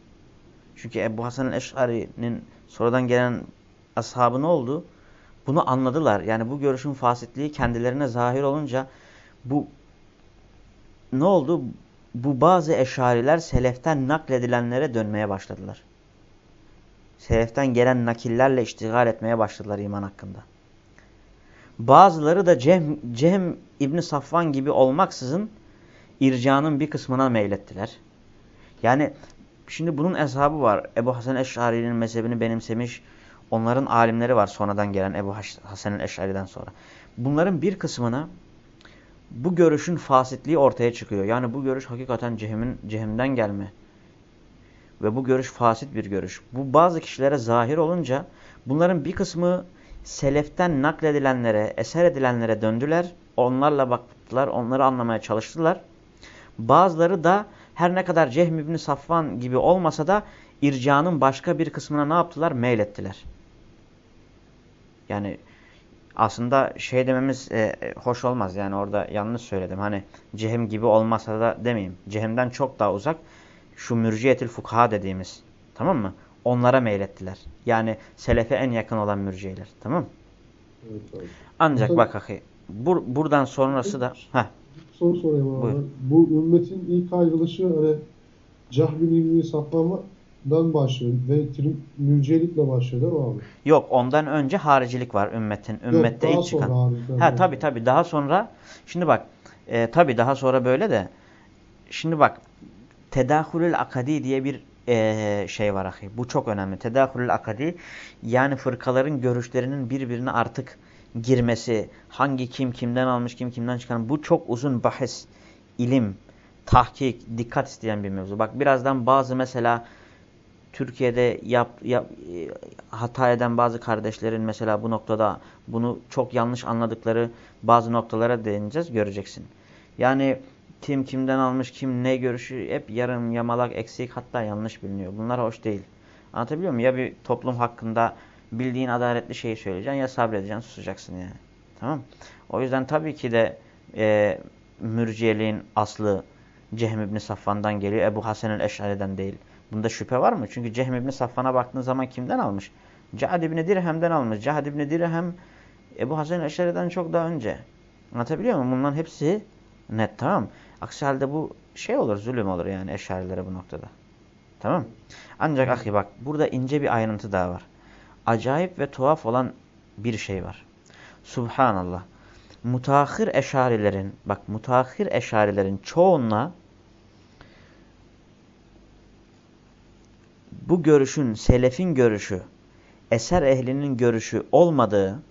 çünkü Ebu Hasan el-Eş'ari'nin sonradan gelen ashabı ne oldu? Bunu anladılar. Yani bu görüşün fasitliği kendilerine zahir olunca bu ne oldu? Bu bazı eşariler seleften nakledilenlere dönmeye başladılar. Seleften gelen nakillerle iştigal etmeye başladılar iman hakkında. Bazıları da Cem, Cem İbni Safvan gibi olmaksızın ircanın bir kısmına meylettiler. Yani şimdi bunun hesabı var. Ebu Hasan Eş'ari'nin mezhebini benimsemiş onların alimleri var sonradan gelen Ebu Hasan Eş'ari'den sonra. Bunların bir kısmına bu görüşün fasitliği ortaya çıkıyor. Yani bu görüş hakikaten cehimin, cehimden gelme. Ve bu görüş fasit bir görüş. Bu bazı kişilere zahir olunca bunların bir kısmı seleften nakledilenlere, eser edilenlere döndüler. Onlarla baktılar, onları anlamaya çalıştılar. Bazıları da her ne kadar Cehm İbni Safvan gibi olmasa da ircanın başka bir kısmına ne yaptılar? Meylettiler. Yani aslında şey dememiz e, hoş olmaz. Yani orada yanlış söyledim. Hani cehem gibi olmasa da demeyeyim. Cehemden çok daha uzak şu mürciyetil fukha dediğimiz. Tamam mı? Onlara meylettiler. Yani selefe en yakın olan mürciyeler. Tamam Evet abi. Ancak bak ahi. Bur buradan sonrası da... Heh, Soru sorayım abi. Buyur. Bu ümmetin ilk ayrılışı hani Cahbin İbni Safvan'dan başlıyor ve trim- mürciyelikle başlıyor değil mi abi? yok ondan önce haricilik var ümmetin. Ümmette Yok, daha ilk çıkan. hariciler Ha tabi tabi daha sonra şimdi bak e, tabi daha sonra böyle de şimdi bak tedahülül akadi diye bir e, şey var ahi. Bu çok önemli. Tedahülül akadi yani fırkaların görüşlerinin birbirine artık girmesi, hangi kim kimden almış, kim kimden çıkan bu çok uzun bahis, ilim, tahkik, dikkat isteyen bir mevzu. Bak birazdan bazı mesela Türkiye'de yap, yap, e, hata eden bazı kardeşlerin mesela bu noktada bunu çok yanlış anladıkları bazı noktalara değineceğiz göreceksin. Yani kim kimden almış, kim ne görüşü hep yarım, yamalak, eksik hatta yanlış biliniyor. Bunlar hoş değil. Anlatabiliyor muyum? Ya bir toplum hakkında bildiğin adaletli şeyi söyleyeceksin ya sabredeceksin, susacaksın yani. Tamam O yüzden tabii ki de e, mürciyeliğin aslı Cehm İbni Safvan'dan geliyor. Ebu Hasan el-Eş'ari'den değil. Bunda şüphe var mı? Çünkü Cehm İbni Safvan'a baktığın zaman kimden almış? Cahad İbni Dirhem'den almış. Cahad İbni Dirhem Ebu Hasan el-Eş'ari'den çok daha önce. Anlatabiliyor muyum? Bunların hepsi net tamam Aksi halde bu şey olur, zulüm olur yani eşarilere bu noktada. Tamam Ancak ahi bak burada ince bir ayrıntı daha var. Acayip ve tuhaf olan bir şey var. Subhanallah. Mutahhir eşarilerin, bak mutahhir eşarilerin çoğunla bu görüşün, selefin görüşü, eser ehlinin görüşü olmadığı,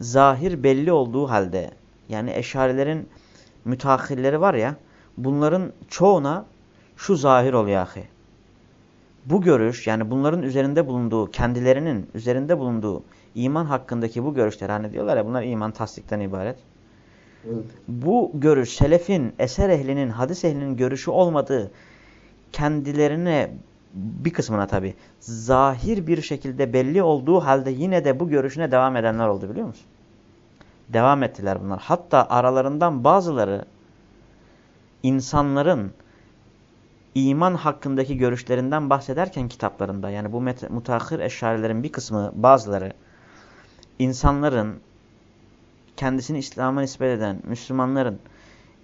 zahir belli olduğu halde, yani eşarilerin müteahhirleri var ya, bunların çoğuna şu zahir oluyor ahi. bu görüş yani bunların üzerinde bulunduğu, kendilerinin üzerinde bulunduğu iman hakkındaki bu görüşler hani diyorlar ya bunlar iman tasdikten ibaret. Evet. Bu görüş selefin, eser ehlinin, hadis ehlinin görüşü olmadığı kendilerine bir kısmına tabi zahir bir şekilde belli olduğu halde yine de bu görüşüne devam edenler oldu biliyor musun? Devam ettiler bunlar. Hatta aralarından bazıları insanların iman hakkındaki görüşlerinden bahsederken kitaplarında yani bu mutahhir eşarilerin bir kısmı bazıları insanların kendisini İslam'a nispet eden Müslümanların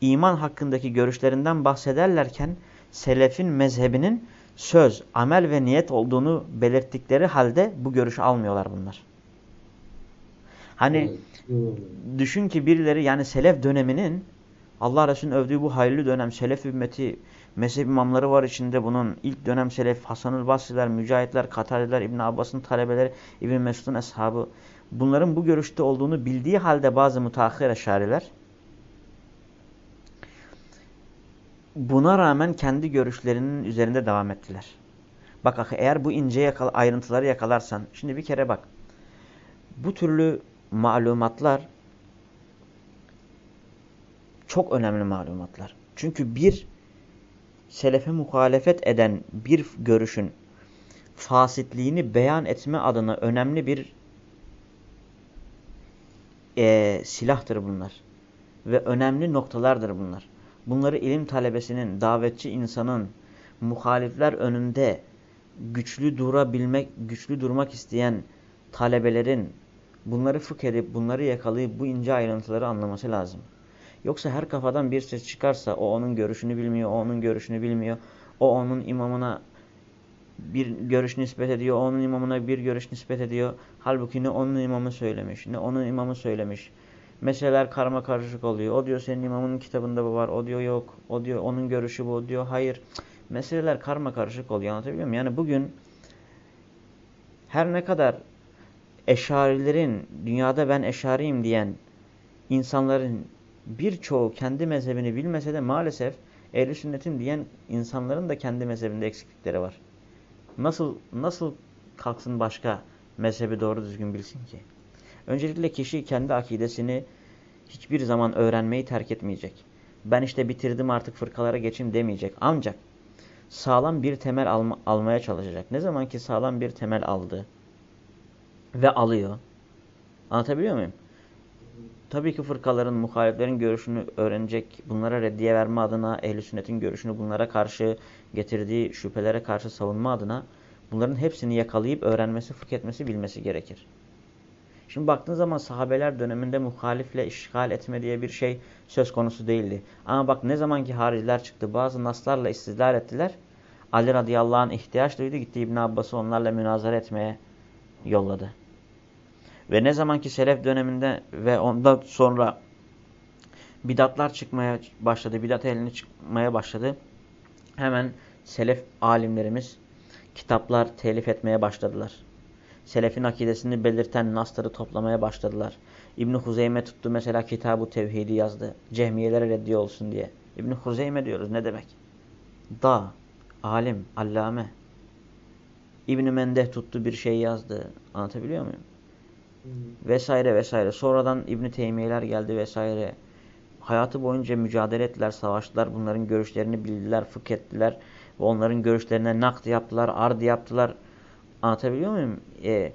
iman hakkındaki görüşlerinden bahsederlerken selefin mezhebinin söz, amel ve niyet olduğunu belirttikleri halde bu görüşü almıyorlar bunlar. Hani düşün ki birileri yani selef döneminin Allah Resulü'nün övdüğü bu hayırlı dönem selef ümmeti mezhep imamları var içinde bunun. ilk dönem selef Hasan-ül Basriler, Mücahitler, Katariler, İbn Abbas'ın talebeleri, İbn Mesud'un eshabı. Bunların bu görüşte olduğunu bildiği halde bazı mutahhir eşariler buna rağmen kendi görüşlerinin üzerinde devam ettiler. Bak eğer bu ince yakala, ayrıntıları yakalarsan, şimdi bir kere bak. Bu türlü malumatlar çok önemli malumatlar. Çünkü bir selefe muhalefet eden bir görüşün fasitliğini beyan etme adına önemli bir e, silahtır bunlar. Ve önemli noktalardır bunlar. Bunları ilim talebesinin, davetçi insanın, muhalifler önünde güçlü durabilmek, güçlü durmak isteyen talebelerin bunları fıkh edip, bunları yakalayıp bu ince ayrıntıları anlaması lazım. Yoksa her kafadan bir ses çıkarsa o onun görüşünü bilmiyor, o onun görüşünü bilmiyor. O onun imamına bir görüş nispet ediyor, o onun imamına bir görüş nispet ediyor. Halbuki ne onun imamı söylemiş, ne onun imamı söylemiş. Meseleler karma karışık oluyor. O diyor senin imamının kitabında bu var, o diyor yok. O diyor onun görüşü bu, o diyor hayır. Meseleler karma karışık oluyor anlatabiliyor muyum? Yani bugün her ne kadar eşarilerin, dünyada ben eşariyim diyen insanların birçoğu kendi mezhebini bilmese de maalesef ehli sünnetim diyen insanların da kendi mezhebinde eksiklikleri var. Nasıl nasıl kalksın başka mezhebi doğru düzgün bilsin ki? Öncelikle kişi kendi akidesini hiçbir zaman öğrenmeyi terk etmeyecek. Ben işte bitirdim artık fırkalara geçeyim demeyecek. Ancak sağlam bir temel alma, almaya çalışacak. Ne zaman ki sağlam bir temel aldı ve alıyor. Anlatabiliyor muyum? Tabii ki fırkaların, muhaliflerin görüşünü öğrenecek, bunlara reddiye verme adına, ehl sünnetin görüşünü bunlara karşı getirdiği şüphelere karşı savunma adına bunların hepsini yakalayıp öğrenmesi, fıkh etmesi, bilmesi gerekir. Şimdi baktığın zaman sahabeler döneminde muhalifle işgal etme diye bir şey söz konusu değildi. Ama bak ne zaman ki hariciler çıktı, bazı naslarla istidlal ettiler. Ali radıyallahu anh ihtiyaç duydu, gitti İbn Abbas'ı onlarla münazara etmeye yolladı. Ve ne zamanki selef döneminde ve ondan sonra bidatlar çıkmaya başladı, bidat eline çıkmaya başladı. Hemen selef alimlerimiz kitaplar telif etmeye başladılar. Selefin akidesini belirten nasları toplamaya başladılar. İbn Huzeyme tuttu mesela Kitab-ı Tevhid'i yazdı. Cehmiyelere reddiye olsun diye. İbn Huzeyme diyoruz ne demek? Da, alim, allame. İbn Mendeh tuttu bir şey yazdı. Anlatabiliyor muyum? Vesaire vesaire. Sonradan İbn Teymiyeler geldi vesaire. Hayatı boyunca mücadele ettiler, savaştılar. Bunların görüşlerini bildiler, fıkh ettiler. Ve onların görüşlerine nakd yaptılar, ard yaptılar. Anlatabiliyor muyum? Ee,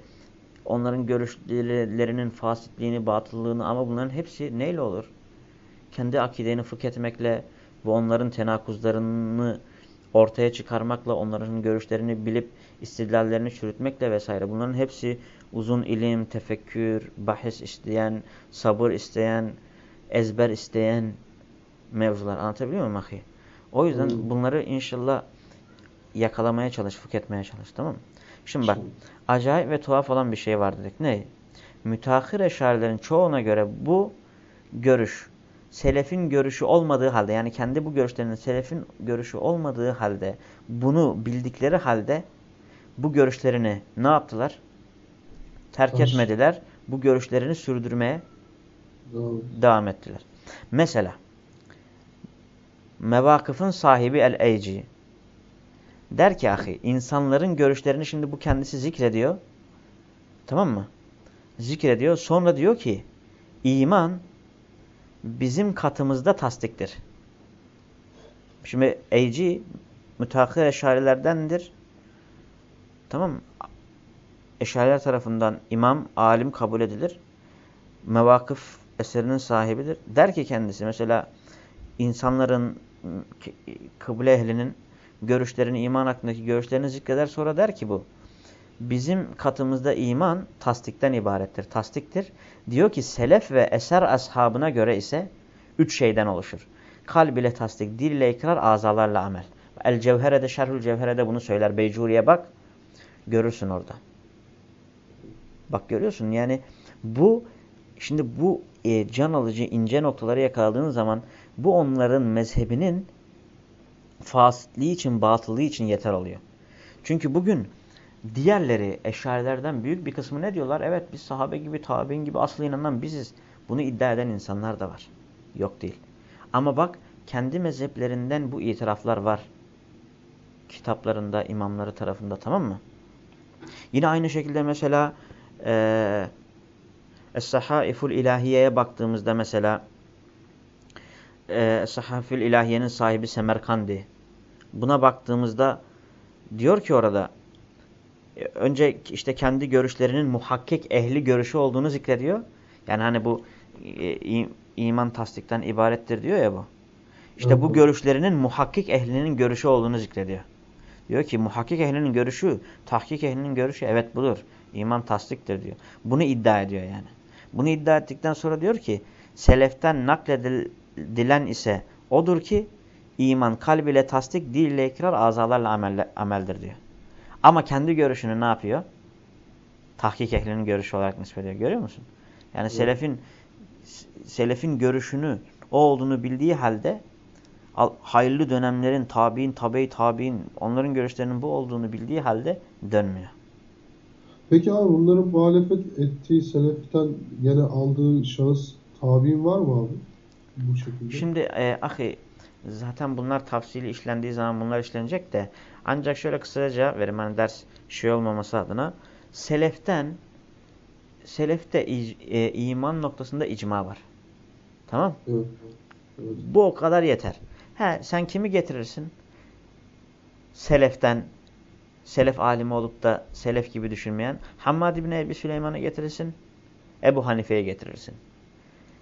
onların görüşlerinin fasitliğini, batıllığını ama bunların hepsi neyle olur? Kendi akideni fıkh etmekle ve onların tenakuzlarını ortaya çıkarmakla, onların görüşlerini bilip istidlallerini çürütmekle vesaire. Bunların hepsi uzun ilim, tefekkür, bahis isteyen, sabır isteyen, ezber isteyen mevzular. Anlatabiliyor muyum ahi? O yüzden hmm. bunları inşallah yakalamaya çalış, fıkh çalış. Tamam mı? Şimdi bak, acayip ve tuhaf olan bir şey var dedik. Ne? Müteahhir eşarilerin çoğuna göre bu görüş, selefin görüşü olmadığı halde, yani kendi bu görüşlerinin selefin görüşü olmadığı halde, bunu bildikleri halde bu görüşlerini ne yaptılar? terk Hoş. etmediler. Bu görüşlerini sürdürmeye Doğru. devam ettiler. Mesela Mevakıfın sahibi El-Eyci Der ki ahi insanların görüşlerini şimdi bu kendisi zikrediyor. Tamam mı? Zikrediyor. Sonra diyor ki iman bizim katımızda tasdiktir. Şimdi eyci müteahhir eşarilerdendir. Tamam mı? Eşariler tarafından imam, alim kabul edilir. Mevakıf eserinin sahibidir. Der ki kendisi mesela insanların kıble ehlinin görüşlerini, iman hakkındaki görüşlerini zikreder. Sonra der ki bu, bizim katımızda iman tasdikten ibarettir. Tasdiktir. Diyor ki selef ve eser ashabına göre ise üç şeyden oluşur. Kalb ile tasdik, dil ile ikrar, azalarla amel. El Cevhere'de, Şerhül Cevhere'de bunu söyler. Beycuri'ye bak, görürsün orada. Bak görüyorsun yani bu, şimdi bu e, can alıcı ince noktaları yakaladığın zaman bu onların mezhebinin fasitliği için, batılığı için yeter oluyor. Çünkü bugün diğerleri eşarilerden büyük bir kısmı ne diyorlar? Evet biz sahabe gibi, tabi'in gibi aslı inanan biziz. Bunu iddia eden insanlar da var. Yok değil. Ama bak kendi mezheplerinden bu itiraflar var. Kitaplarında, imamları tarafında tamam mı? Yine aynı şekilde mesela e, Es-Sahaiful İlahiye'ye baktığımızda mesela e, Sahafül İlahiye'nin sahibi Semerkandi. Buna baktığımızda diyor ki orada e, önce işte kendi görüşlerinin muhakkik ehli görüşü olduğunu zikrediyor. Yani hani bu e, iman tasdikten ibarettir diyor ya bu. İşte evet. bu görüşlerinin muhakkik ehlinin görüşü olduğunu zikrediyor. Diyor ki muhakkik ehlinin görüşü, tahkik ehlinin görüşü evet budur. İman tasdiktir diyor. Bunu iddia ediyor yani. Bunu iddia ettikten sonra diyor ki seleften nakledilen ise odur ki iman kalb ile tasdik, dil ile ikrar, azalarla amel, ameldir diyor. Ama kendi görüşünü ne yapıyor? Tahkik ehlinin görüşü olarak nispet ediyor. Görüyor musun? Yani evet. selefin selefin görüşünü o olduğunu bildiği halde hayırlı dönemlerin tabi'in, tabi tabi'in onların görüşlerinin bu olduğunu bildiği halde dönmüyor. Peki abi bunların muhalefet ettiği seleften gene aldığı şahıs tabi'in var mı abi? Bu şekilde. Şimdi e, ahi zaten bunlar tafsili işlendiği zaman bunlar işlenecek de ancak şöyle kısaca vereyim hani ders şey olmaması adına seleften selefte e, iman noktasında icma var. Tamam? Evet. evet. Bu o kadar yeter. He, sen kimi getirirsin? Seleften, selef alimi olup da selef gibi düşünmeyen. Hammad İbni Ebi Süleyman'ı getirirsin. Ebu Hanife'ye getirirsin.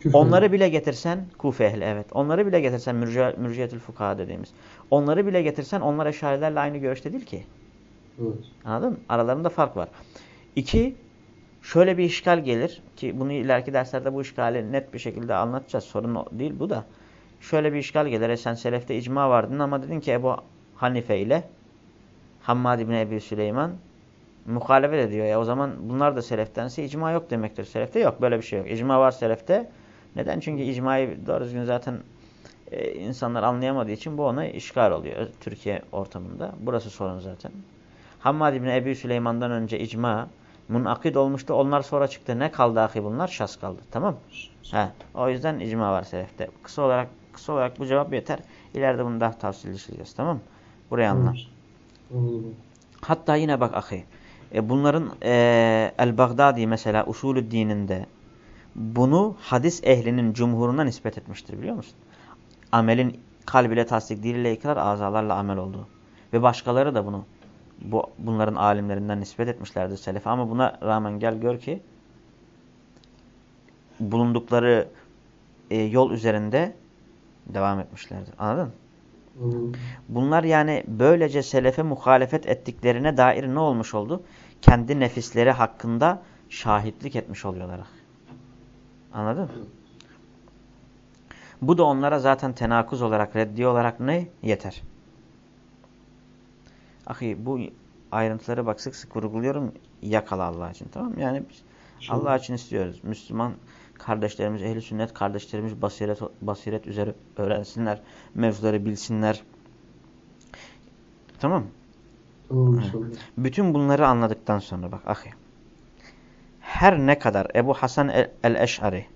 Küfür. Onları bile getirsen, Kufe ehli evet. Onları bile getirsen, mürci, mürciyetül fukaha dediğimiz. Onları bile getirsen onlar eşarilerle aynı görüşte değil ki. Evet. Anladın mı? Aralarında fark var. İki, şöyle bir işgal gelir ki bunu ileriki derslerde bu işgali net bir şekilde anlatacağız. Sorun değil bu da şöyle bir işgal gelir. E sen selefte icma vardın ama dedin ki Ebu Hanife ile Hammad İbni Ebi Süleyman muhalefet ediyor. Ya o zaman bunlar da seleftense icma yok demektir. Selefte yok. Böyle bir şey yok. İcma var selefte. Neden? Çünkü icmayı doğru düzgün zaten e, insanlar anlayamadığı için bu ona işgal oluyor. Türkiye ortamında. Burası sorun zaten. Hammad İbni Ebi Süleyman'dan önce icma munakid olmuştu. Onlar sonra çıktı. Ne kaldı ahi bunlar? Şas kaldı. Tamam He. O yüzden icma var selefte. Kısa olarak kısa olarak bu cevap yeter. İleride bunu daha tavsiye işleyeceğiz. Tamam mı? Burayı anla. Hatta yine bak ahi. E, bunların e, El-Baghdadi mesela usulü dininde bunu hadis ehlinin cumhuruna nispet etmiştir biliyor musun? Amelin kalb ile tasdik, dil ile ikrar, azalarla amel olduğu. Ve başkaları da bunu bu bunların alimlerinden nispet etmişlerdir selefe. Ama buna rağmen gel gör ki bulundukları e, yol üzerinde devam etmişlerdir. Anladın? Bunlar yani böylece selefe muhalefet ettiklerine dair ne olmuş oldu? Kendi nefisleri hakkında şahitlik etmiş oluyorlar. Anladın? Bu da onlara zaten tenakuz olarak, reddi olarak ne? Yeter. Ahi bu ayrıntıları bak sık sık vurguluyorum. Yakala Allah için tamam mı? Yani biz Allah için istiyoruz. Müslüman kardeşlerimiz, ehli sünnet kardeşlerimiz basiret, basiret üzere öğrensinler. Mevzuları bilsinler. Tamam Tamam Bütün bunları anladıktan sonra bak ahi. Her ne kadar Ebu Hasan el-Eş'ari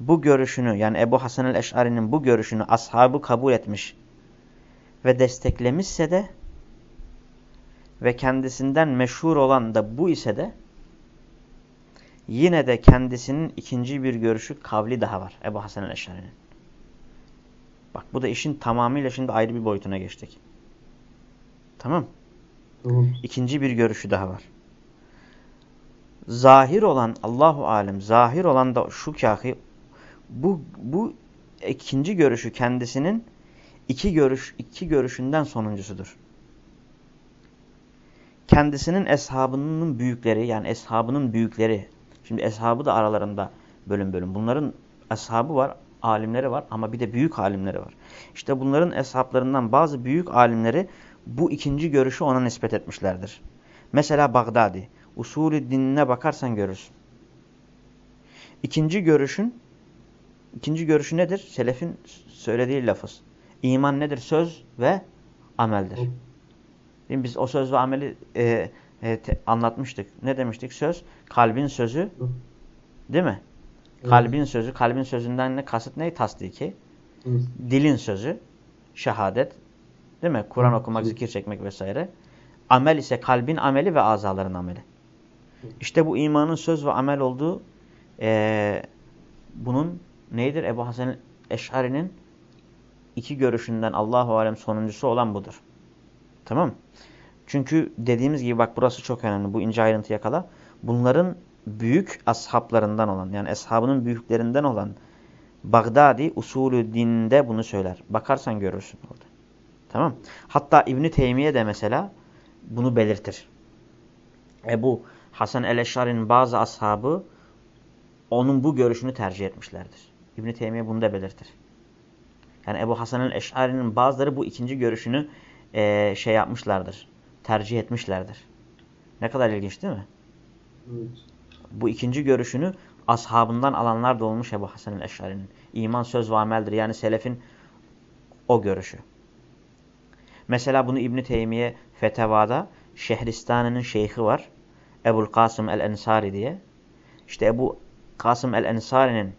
bu görüşünü yani Ebu Hasan el-Eş'ari'nin bu görüşünü ashabı kabul etmiş ve desteklemişse de ve kendisinden meşhur olan da bu ise de yine de kendisinin ikinci bir görüşü kavli daha var Ebu Hasan el-Eşari'nin. Bak bu da işin tamamıyla şimdi ayrı bir boyutuna geçtik. Tamam. Tamam. İkinci bir görüşü daha var. Zahir olan Allahu alem, zahir olan da şu kahi bu bu ikinci görüşü kendisinin iki görüş iki görüşünden sonuncusudur. Kendisinin eshabının büyükleri yani eshabının büyükleri. Şimdi eshabı da aralarında bölüm bölüm. Bunların eshabı var, alimleri var ama bir de büyük alimleri var. İşte bunların eshaplarından bazı büyük alimleri bu ikinci görüşü ona nispet etmişlerdir. Mesela Bagdadi. Usulü dinine bakarsan görürsün. İkinci görüşün ikinci görüşü nedir? Selefin söylediği lafız. İman nedir? Söz ve ameldir. Değil mi? Biz o söz ve ameli e, e, te, anlatmıştık. Ne demiştik? Söz, kalbin sözü değil mi? Evet. Kalbin sözü, kalbin sözünden ne kasıt ne? Tasdiki. Evet. Dilin sözü, şehadet. Değil mi? Kur'an okumak, zikir çekmek vesaire. Amel ise kalbin ameli ve azaların ameli. İşte bu imanın söz ve amel olduğu e, bunun neydir? Ebu Hasan Eş'ari'nin iki görüşünden Allahu Alem sonuncusu olan budur. Tamam Çünkü dediğimiz gibi bak burası çok önemli. Bu ince ayrıntı yakala. Bunların büyük ashablarından olan yani eshabının büyüklerinden olan Bagdadi usulü dinde bunu söyler. Bakarsan görürsün orada. Tamam Hatta İbni Teymiye de mesela bunu belirtir. Ebu Hasan el-Eşari'nin bazı ashabı onun bu görüşünü tercih etmişlerdir. İbni Teymiye bunu da belirtir. Yani Ebu Hasan el-Eşari'nin bazıları bu ikinci görüşünü e, şey yapmışlardır. Tercih etmişlerdir. Ne kadar ilginç değil mi? Evet. Bu ikinci görüşünü ashabından alanlar da olmuş Ebu Hasan el-Eşari'nin. İman söz ve ameldir. Yani selefin o görüşü. Mesela bunu İbni Teymiye Fetevada Şehristan'ın şeyhi var. Ebul Kasım el-Ensari diye. İşte Ebu Kasım el-Ensari'nin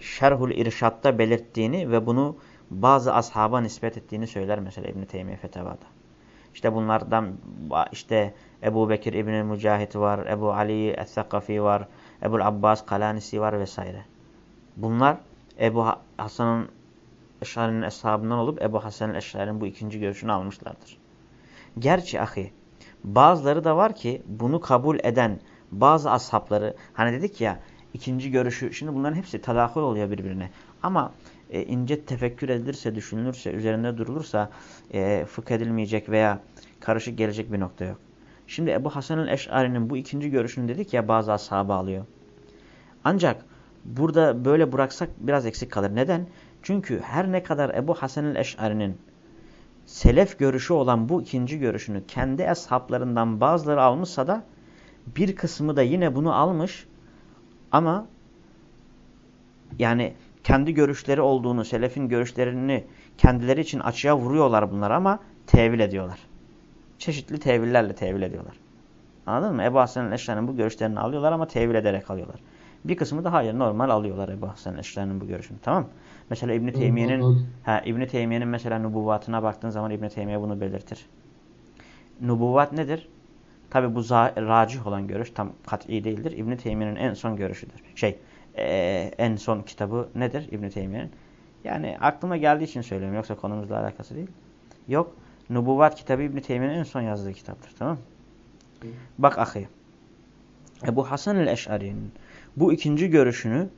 Şerhul İrşad'da belirttiğini ve bunu bazı ashaba nispet ettiğini söyler mesela İbn Teymiye Fetevada. İşte bunlardan işte Ebu Bekir İbn Mücahit var, Ebu Ali Es-Sakafi var, Ebu Abbas Kalanisi var vesaire. Bunlar Ebu Hasan'ın Eşari'nin eshabından olup Ebu Hasan'ın Eşari'nin bu ikinci görüşünü almışlardır. Gerçi ahi bazıları da var ki bunu kabul eden bazı ashabları hani dedik ya ikinci görüşü şimdi bunların hepsi tadakul oluyor birbirine. Ama e, ince tefekkür edilirse, düşünülürse, üzerinde durulursa e, fıkh edilmeyecek veya karışık gelecek bir nokta yok. Şimdi Ebu Hasan el-Eş'ari'nin bu ikinci görüşünü dedik ya bazı ashabı alıyor. Ancak burada böyle bıraksak biraz eksik kalır. Neden? Çünkü her ne kadar Ebu Hasan el-Eş'ari'nin selef görüşü olan bu ikinci görüşünü kendi eshaplarından bazıları almışsa da bir kısmı da yine bunu almış ama yani kendi görüşleri olduğunu, selefin görüşlerini kendileri için açığa vuruyorlar bunlar ama tevil ediyorlar. Çeşitli tevillerle tevil ediyorlar. Anladın mı? Ebu Hasan'ın eşlerinin bu görüşlerini alıyorlar ama tevil ederek alıyorlar. Bir kısmı da hayır normal alıyorlar Ebu Hasan'ın eşlerinin bu görüşünü. Tamam Mesela İbn Teymiye'nin ha İbn Teymiye'nin mesela nübüvvatına baktığın zaman İbn Teymiye bunu belirtir. Nübüvvat nedir? Tabi bu racih olan görüş tam kat'i değildir. İbn Teymiye'nin en son görüşüdür. Şey, e, en son kitabı nedir İbn Teymiye'nin? Yani aklıma geldiği için söylüyorum yoksa konumuzla alakası değil. Yok. Nubuvat kitabı İbn Teymiye'nin en son yazdığı kitaptır. Tamam Bak ahi. Ebu Hasan el-Eş'ari'nin bu ikinci görüşünü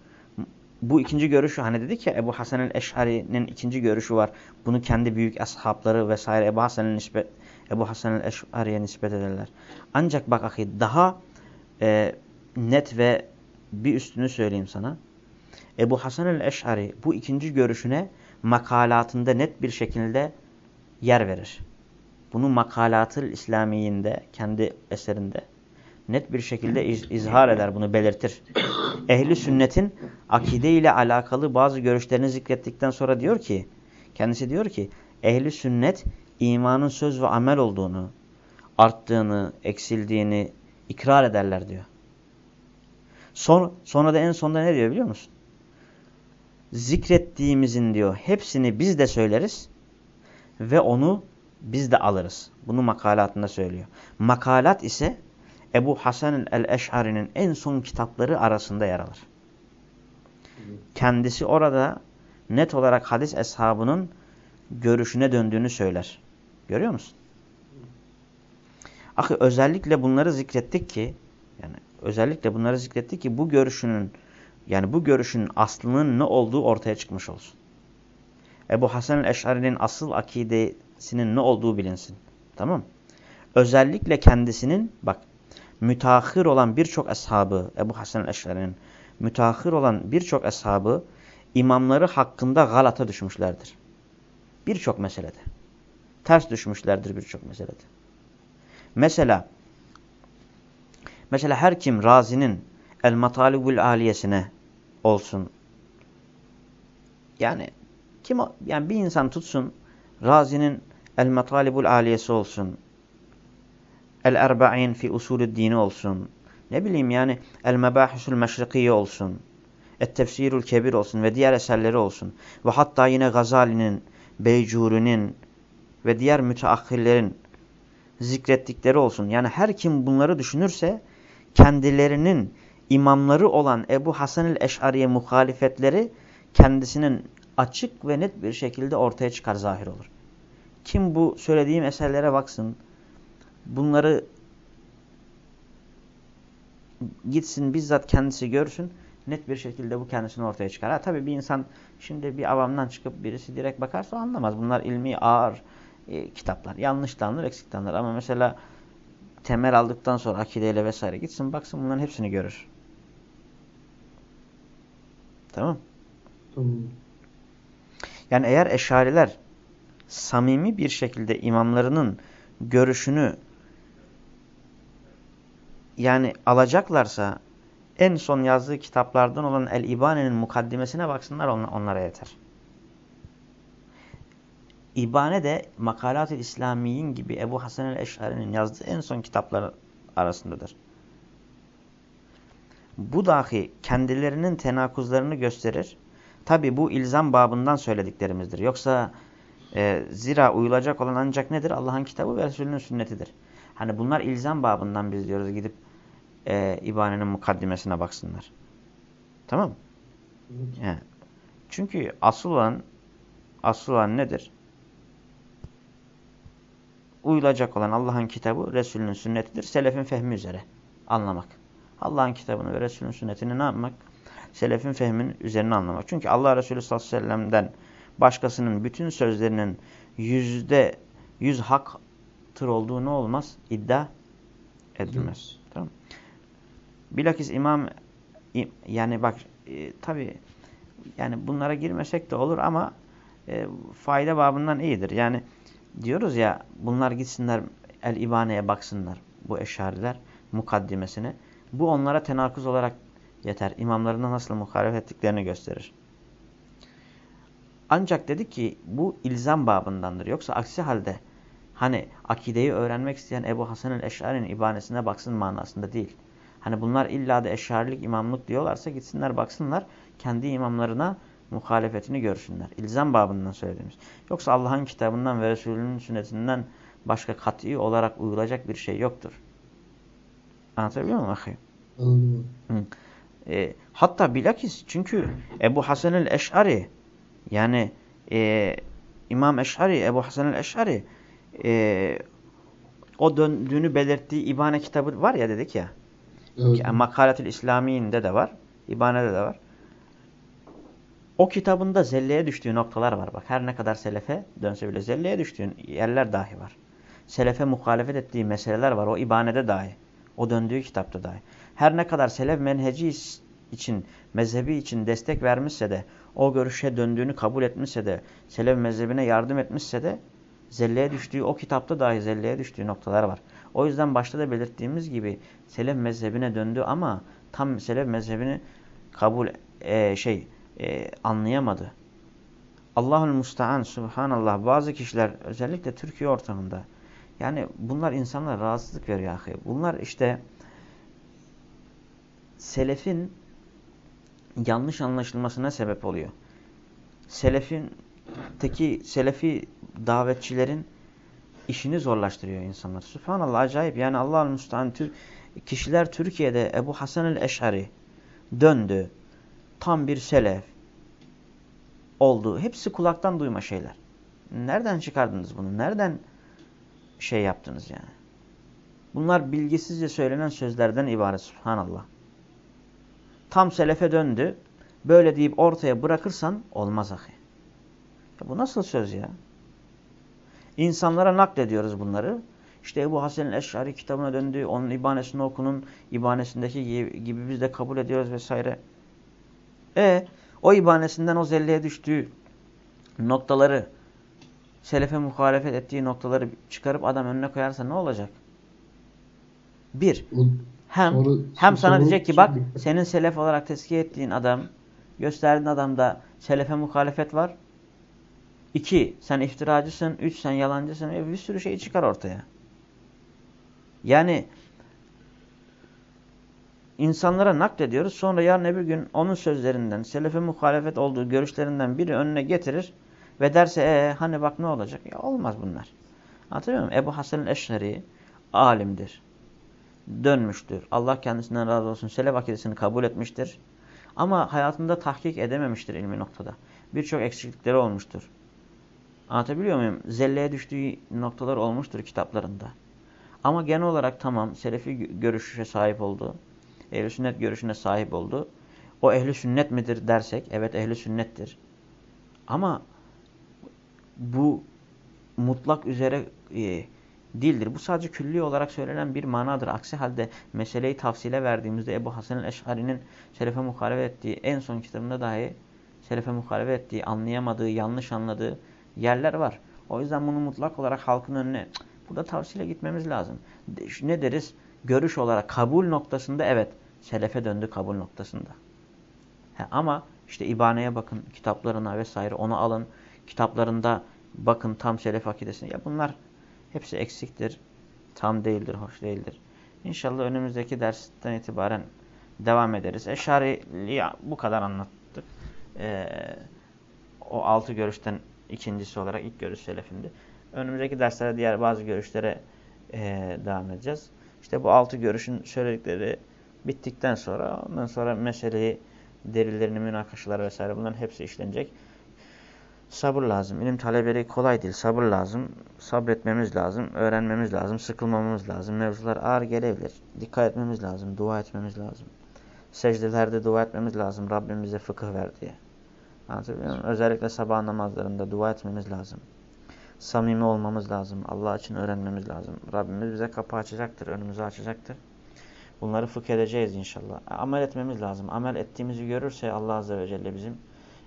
bu ikinci görüşü hani dedik ya Ebu Hasan el-Eş'ari'nin ikinci görüşü var. Bunu kendi büyük ashabları vesaire Ebu Hasan'ın nispet Ebu Hasan el-Eş'ari'ye nispet ederler. Ancak bak ahi daha e, net ve bir üstünü söyleyeyim sana. Ebu Hasan el-Eş'ari bu ikinci görüşüne makalatında net bir şekilde yer verir. Bunu makalatı İslamiyinde kendi eserinde net bir şekilde iz izhar eder, bunu belirtir. Ehli sünnetin akide ile alakalı bazı görüşlerini zikrettikten sonra diyor ki, kendisi diyor ki, ehli sünnet imanın söz ve amel olduğunu, arttığını, eksildiğini ikrar ederler diyor. Son, sonra da en sonunda ne diyor biliyor musun? Zikrettiğimizin diyor hepsini biz de söyleriz ve onu biz de alırız. Bunu makalatında söylüyor. Makalat ise Ebu Hasan el-Eş'ari'nin en son kitapları arasında yer alır. Kendisi orada net olarak hadis eshabının görüşüne döndüğünü söyler. Görüyor musun? Akı özellikle bunları zikrettik ki yani özellikle bunları zikrettik ki bu görüşünün yani bu görüşün aslının ne olduğu ortaya çıkmış olsun. Ebu Hasan el-Eş'ari'nin asıl akidesinin ne olduğu bilinsin. Tamam Özellikle kendisinin bak müteahhir olan birçok ashabı Ebu Hasan el-Eş'ari'nin müteahhir olan birçok ashabı imamları hakkında galata düşmüşlerdir. Birçok meselede. Ters düşmüşlerdir birçok meselede. Mesela mesela her kim Razi'nin El Matalibul Aliyesine olsun. Yani kim yani bir insan tutsun Razi'nin El Matalibul Aliyesi olsun. El Erba'in fi usulü dini olsun. Ne bileyim yani El Mebahisul Meşrikiye olsun. Et Tefsirul Kebir olsun ve diğer eserleri olsun. Ve hatta yine Gazali'nin, Beycuri'nin ve diğer müteahhirlerin zikrettikleri olsun. Yani her kim bunları düşünürse kendilerinin imamları olan Ebu Hasan el-Eş'ariye muhalifetleri kendisinin açık ve net bir şekilde ortaya çıkar, zahir olur. Kim bu söylediğim eserlere baksın, bunları gitsin bizzat kendisi görsün, net bir şekilde bu kendisini ortaya çıkar. Ha, tabii bir insan şimdi bir avamdan çıkıp birisi direkt bakarsa anlamaz. Bunlar ilmi ağır e, kitaplar. Yanlış anlar, eksik anlar. Ama mesela temel aldıktan sonra akideyle vesaire gitsin baksın bunların hepsini görür. Tamam. Tamam. Yani eğer eşariler samimi bir şekilde imamlarının görüşünü yani alacaklarsa en son yazdığı kitaplardan olan El-İbane'nin mukaddimesine baksınlar onlara yeter. İbane de Makalat-ı İslamiyin gibi Ebu Hasan el-Eşari'nin yazdığı en son kitaplar arasındadır. Bu dahi kendilerinin tenakuzlarını gösterir. Tabi bu ilzam babından söylediklerimizdir. Yoksa e, zira uyulacak olan ancak nedir? Allah'ın kitabı ve Resulünün sünnetidir. Hani bunlar ilzam babından biz diyoruz gidip e, İbane'nin mukaddimesine baksınlar. Tamam mı? Yani, çünkü asıl olan, asıl olan nedir? Uyulacak olan Allah'ın kitabı, Resulünün sünnetidir. Selefin fehmi üzere anlamak. Allah'ın kitabını ve Resulünün sünnetini ne yapmak? Selefin fehminin üzerine anlamak. Çünkü Allah Resulü sallallahu aleyhi ve sellem'den başkasının bütün sözlerinin yüzde yüz haktır olduğu ne olmaz? İddia edilmez. Tamam Bilakis imam yani bak e, tabi yani bunlara girmesek de olur ama e, fayda babından iyidir. Yani diyoruz ya bunlar gitsinler el-ibaneye baksınlar bu eşariler mukaddimesine. Bu onlara tenakuz olarak yeter. İmamlarına nasıl muhalefet ettiklerini gösterir. Ancak dedi ki bu ilzam babındandır. Yoksa aksi halde hani akideyi öğrenmek isteyen Ebu Hasan el-Eşari'nin ibanesine baksın manasında değil. Hani bunlar illa da eşarilik imamlık diyorlarsa gitsinler baksınlar kendi imamlarına muhalefetini görsünler. İlzam babından söylediğimiz. Yoksa Allah'ın kitabından ve Resulünün sünnetinden başka kat'i olarak uyulacak bir şey yoktur. Anlatabiliyor muyum ahi? Anladım. E, hatta bilakis çünkü Ebu Hasan el-Eş'ari yani e, İmam Eş'ari, Ebu Hasan el-Eş'ari e, o döndüğünü belirttiği İbane kitabı var ya dedik ya. Evet. Yani Makaletül de var. İbane'de de var. O kitabında zelleye düştüğü noktalar var. Bak her ne kadar selefe dönse bile zelleye düştüğü yerler dahi var. Selefe muhalefet ettiği meseleler var. O ibanede dahi. O döndüğü kitapta dahi. Her ne kadar selef menheci için, mezhebi için destek vermişse de, o görüşe döndüğünü kabul etmişse de, selef mezhebine yardım etmişse de, zelleye düştüğü, o kitapta dahi zelleye düştüğü noktalar var. O yüzden başta da belirttiğimiz gibi selef mezhebine döndü ama tam selef mezhebini kabul e, şey e, anlayamadı. Allahül Musta'an subhanallah bazı kişiler özellikle Türkiye ortamında yani bunlar insanlara rahatsızlık veriyor. Ahi. Bunlar işte selefin yanlış anlaşılmasına sebep oluyor. Selefin teki selefi davetçilerin işini zorlaştırıyor insanlar. Sübhanallah acayip. Yani Allah'ın müstahane kişiler Türkiye'de Ebu Hasan el-Eş'ari döndü. Tam bir selef oldu. Hepsi kulaktan duyma şeyler. Nereden çıkardınız bunu? Nereden şey yaptınız yani? Bunlar bilgisizce söylenen sözlerden ibaret. Subhanallah. Tam selefe döndü. Böyle deyip ortaya bırakırsan olmaz ahi. Bu nasıl söz ya? İnsanlara naklediyoruz bunları. İşte Ebu Hasan Eş'ari kitabına döndü. Onun ibanesini okunun. ibanesindeki gibi biz de kabul ediyoruz vesaire. E o ibanesinden o zelleye düştüğü noktaları selefe muhalefet ettiği noktaları çıkarıp adam önüne koyarsa ne olacak? Bir, hem, hem sana diyecek ki bak senin selef olarak tezkiye ettiğin adam, gösterdiğin adamda selefe muhalefet var. İki, sen iftiracısın. Üç, sen yalancısın. Bir sürü şey çıkar ortaya. Yani insanlara naklediyoruz. Sonra yarın öbür gün onun sözlerinden, selefe muhalefet olduğu görüşlerinden biri önüne getirir ve derse e, hani bak ne olacak? Ya olmaz bunlar. Anlatabiliyor muyum? Ebu Hasan el-Eşneri alimdir. Dönmüştür. Allah kendisinden razı olsun. Selef akidesini kabul etmiştir. Ama hayatında tahkik edememiştir ilmi noktada. Birçok eksiklikleri olmuştur. Anlatabiliyor muyum? Zelleye düştüğü noktalar olmuştur kitaplarında. Ama genel olarak tamam Selefi görüşe sahip oldu. Ehl-i sünnet görüşüne sahip oldu. O ehli sünnet midir dersek evet ehli sünnettir. Ama bu mutlak üzere e, değildir. Bu sadece külli olarak söylenen bir manadır. Aksi halde meseleyi tavsile verdiğimizde Ebu Hasan el-Eş'ari'nin Selefe muhalefet ettiği en son kitabında dahi Selefe muhalefet ettiği, anlayamadığı, yanlış anladığı yerler var. O yüzden bunu mutlak olarak halkın önüne burada tavsiyle gitmemiz lazım. Ne deriz? Görüş olarak kabul noktasında evet selefe döndü kabul noktasında. He, ama işte İbane'ye bakın kitaplarına vesaire onu alın. Kitaplarında bakın tam selef akidesine. Ya bunlar hepsi eksiktir. Tam değildir, hoş değildir. İnşallah önümüzdeki dersten itibaren devam ederiz. Eşari'yi bu kadar anlattık. Ee, o altı görüşten ikincisi olarak ilk görüş selefindi. Önümüzdeki derslerde diğer bazı görüşlere e, devam edeceğiz. İşte bu altı görüşün söyledikleri bittikten sonra ondan sonra meseleyi derilerini, münakaşalar vesaire bunların hepsi işlenecek. Sabır lazım. İlim talebeleri kolay değil. Sabır lazım. Sabretmemiz lazım. Öğrenmemiz lazım. Sıkılmamamız lazım. Mevzular ağır gelebilir. Dikkat etmemiz lazım. Dua etmemiz lazım. Secdelerde dua etmemiz lazım. Rabbim bize fıkıh ver diye. Özellikle sabah namazlarında dua etmemiz lazım. Samimi olmamız lazım. Allah için öğrenmemiz lazım. Rabbimiz bize kapı açacaktır. Önümüzü açacaktır. Bunları fıkh edeceğiz inşallah. Amel etmemiz lazım. Amel ettiğimizi görürse Allah Azze ve Celle bizim.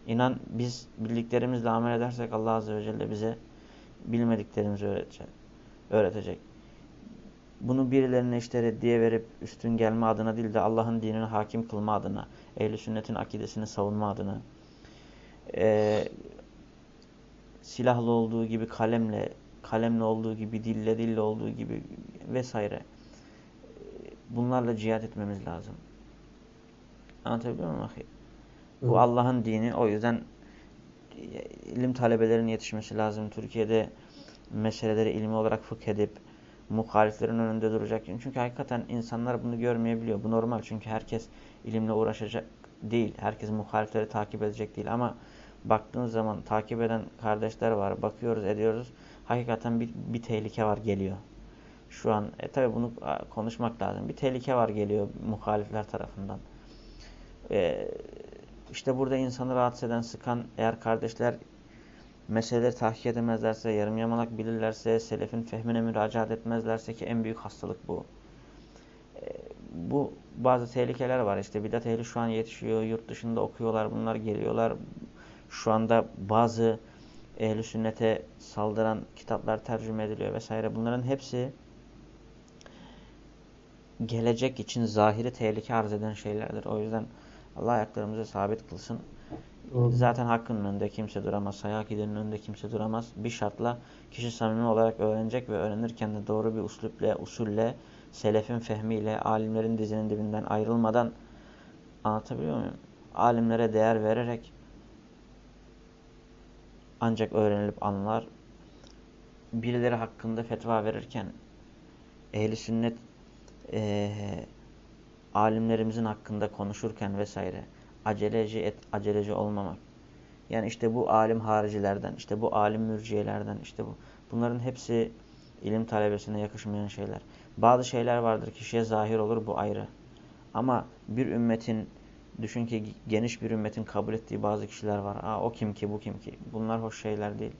İnan biz bildiklerimizle amel edersek Allah Azze ve Celle bize bilmediklerimizi öğretecek. öğretecek. Bunu birilerine işte reddiye verip üstün gelme adına değil de Allah'ın dinini hakim kılma adına, ehl sünnetin akidesini savunma adına, e, silahlı olduğu gibi kalemle, kalemle olduğu gibi, dille dille olduğu gibi vesaire bunlarla cihat etmemiz lazım. Anlatabiliyor muyum? Bu Allah'ın dini. O yüzden ilim talebelerinin yetişmesi lazım. Türkiye'de meseleleri ilmi olarak fıkh edip muhaliflerin önünde duracak. Çünkü hakikaten insanlar bunu görmeyebiliyor. Bu normal çünkü herkes ilimle uğraşacak değil. Herkes muhalifleri takip edecek değil. Ama baktığınız zaman takip eden kardeşler var. Bakıyoruz ediyoruz. Hakikaten bir, bir tehlike var geliyor şu an. E tabi bunu konuşmak lazım. Bir tehlike var geliyor muhalifler tarafından. E, işte burada insanı rahatsız eden, sıkan eğer kardeşler meseleleri tahkik edemezlerse, yarım yamalak bilirlerse, selefin fehmine müracaat etmezlerse ki en büyük hastalık bu. E, bu bazı tehlikeler var. İşte bidat ehli şu an yetişiyor, yurt dışında okuyorlar, bunlar geliyorlar. Şu anda bazı ehli sünnete saldıran kitaplar tercüme ediliyor vesaire. Bunların hepsi gelecek için zahiri tehlike arz eden şeylerdir. O yüzden Allah ayaklarımızı sabit kılsın. Doğru. Zaten hakkın önünde kimse duramaz. Hayakilerin önünde kimse duramaz. Bir şartla kişi samimi olarak öğrenecek ve öğrenirken de doğru bir usluple, usulle, selefin fehmiyle, alimlerin dizinin dibinden ayrılmadan anlatabiliyor muyum? Alimlere değer vererek ancak öğrenilip anlar. birileri hakkında fetva verirken ehli sünnet e, alimlerimizin hakkında konuşurken vesaire aceleci et, aceleci olmamak. Yani işte bu alim haricilerden, işte bu alim mürciyelerden, işte bu bunların hepsi ilim talebesine yakışmayan şeyler. Bazı şeyler vardır kişiye zahir olur bu ayrı. Ama bir ümmetin düşün ki geniş bir ümmetin kabul ettiği bazı kişiler var. Aa o kim ki bu kim ki? Bunlar hoş şeyler değil.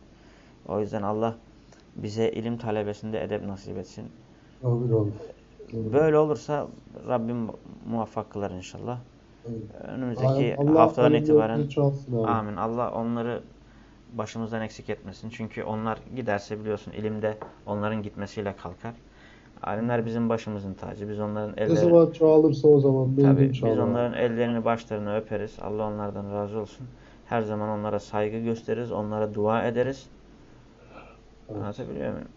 O yüzden Allah bize ilim talebesinde edep nasip etsin. Amin amin. Böyle olursa Rabbim muvaffak kılar inşallah. Önümüzdeki Allah haftadan itibaren amin. Allah onları başımızdan eksik etmesin. Çünkü onlar giderse biliyorsun ilimde onların gitmesiyle kalkar. Alimler bizim başımızın tacı. Biz onların Ne elleri, zaman çoğalırsa o zaman tabii, biz çoğalır. onların ellerini başlarını öperiz. Allah onlardan razı olsun. Her zaman onlara saygı gösteririz. Onlara dua ederiz. Evet. Anlatabiliyor muyum?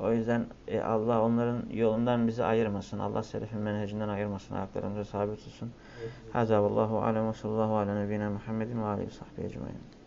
O yüzden e, Allah onların yolundan bizi ayırmasın. Allah selefin menhecinden ayırmasın. Ayaklarımıza sabit tutsun. Haza vallahu alem ve sallallahu ala nebine Muhammedin ve aleyhi sahbihi ecmaîn.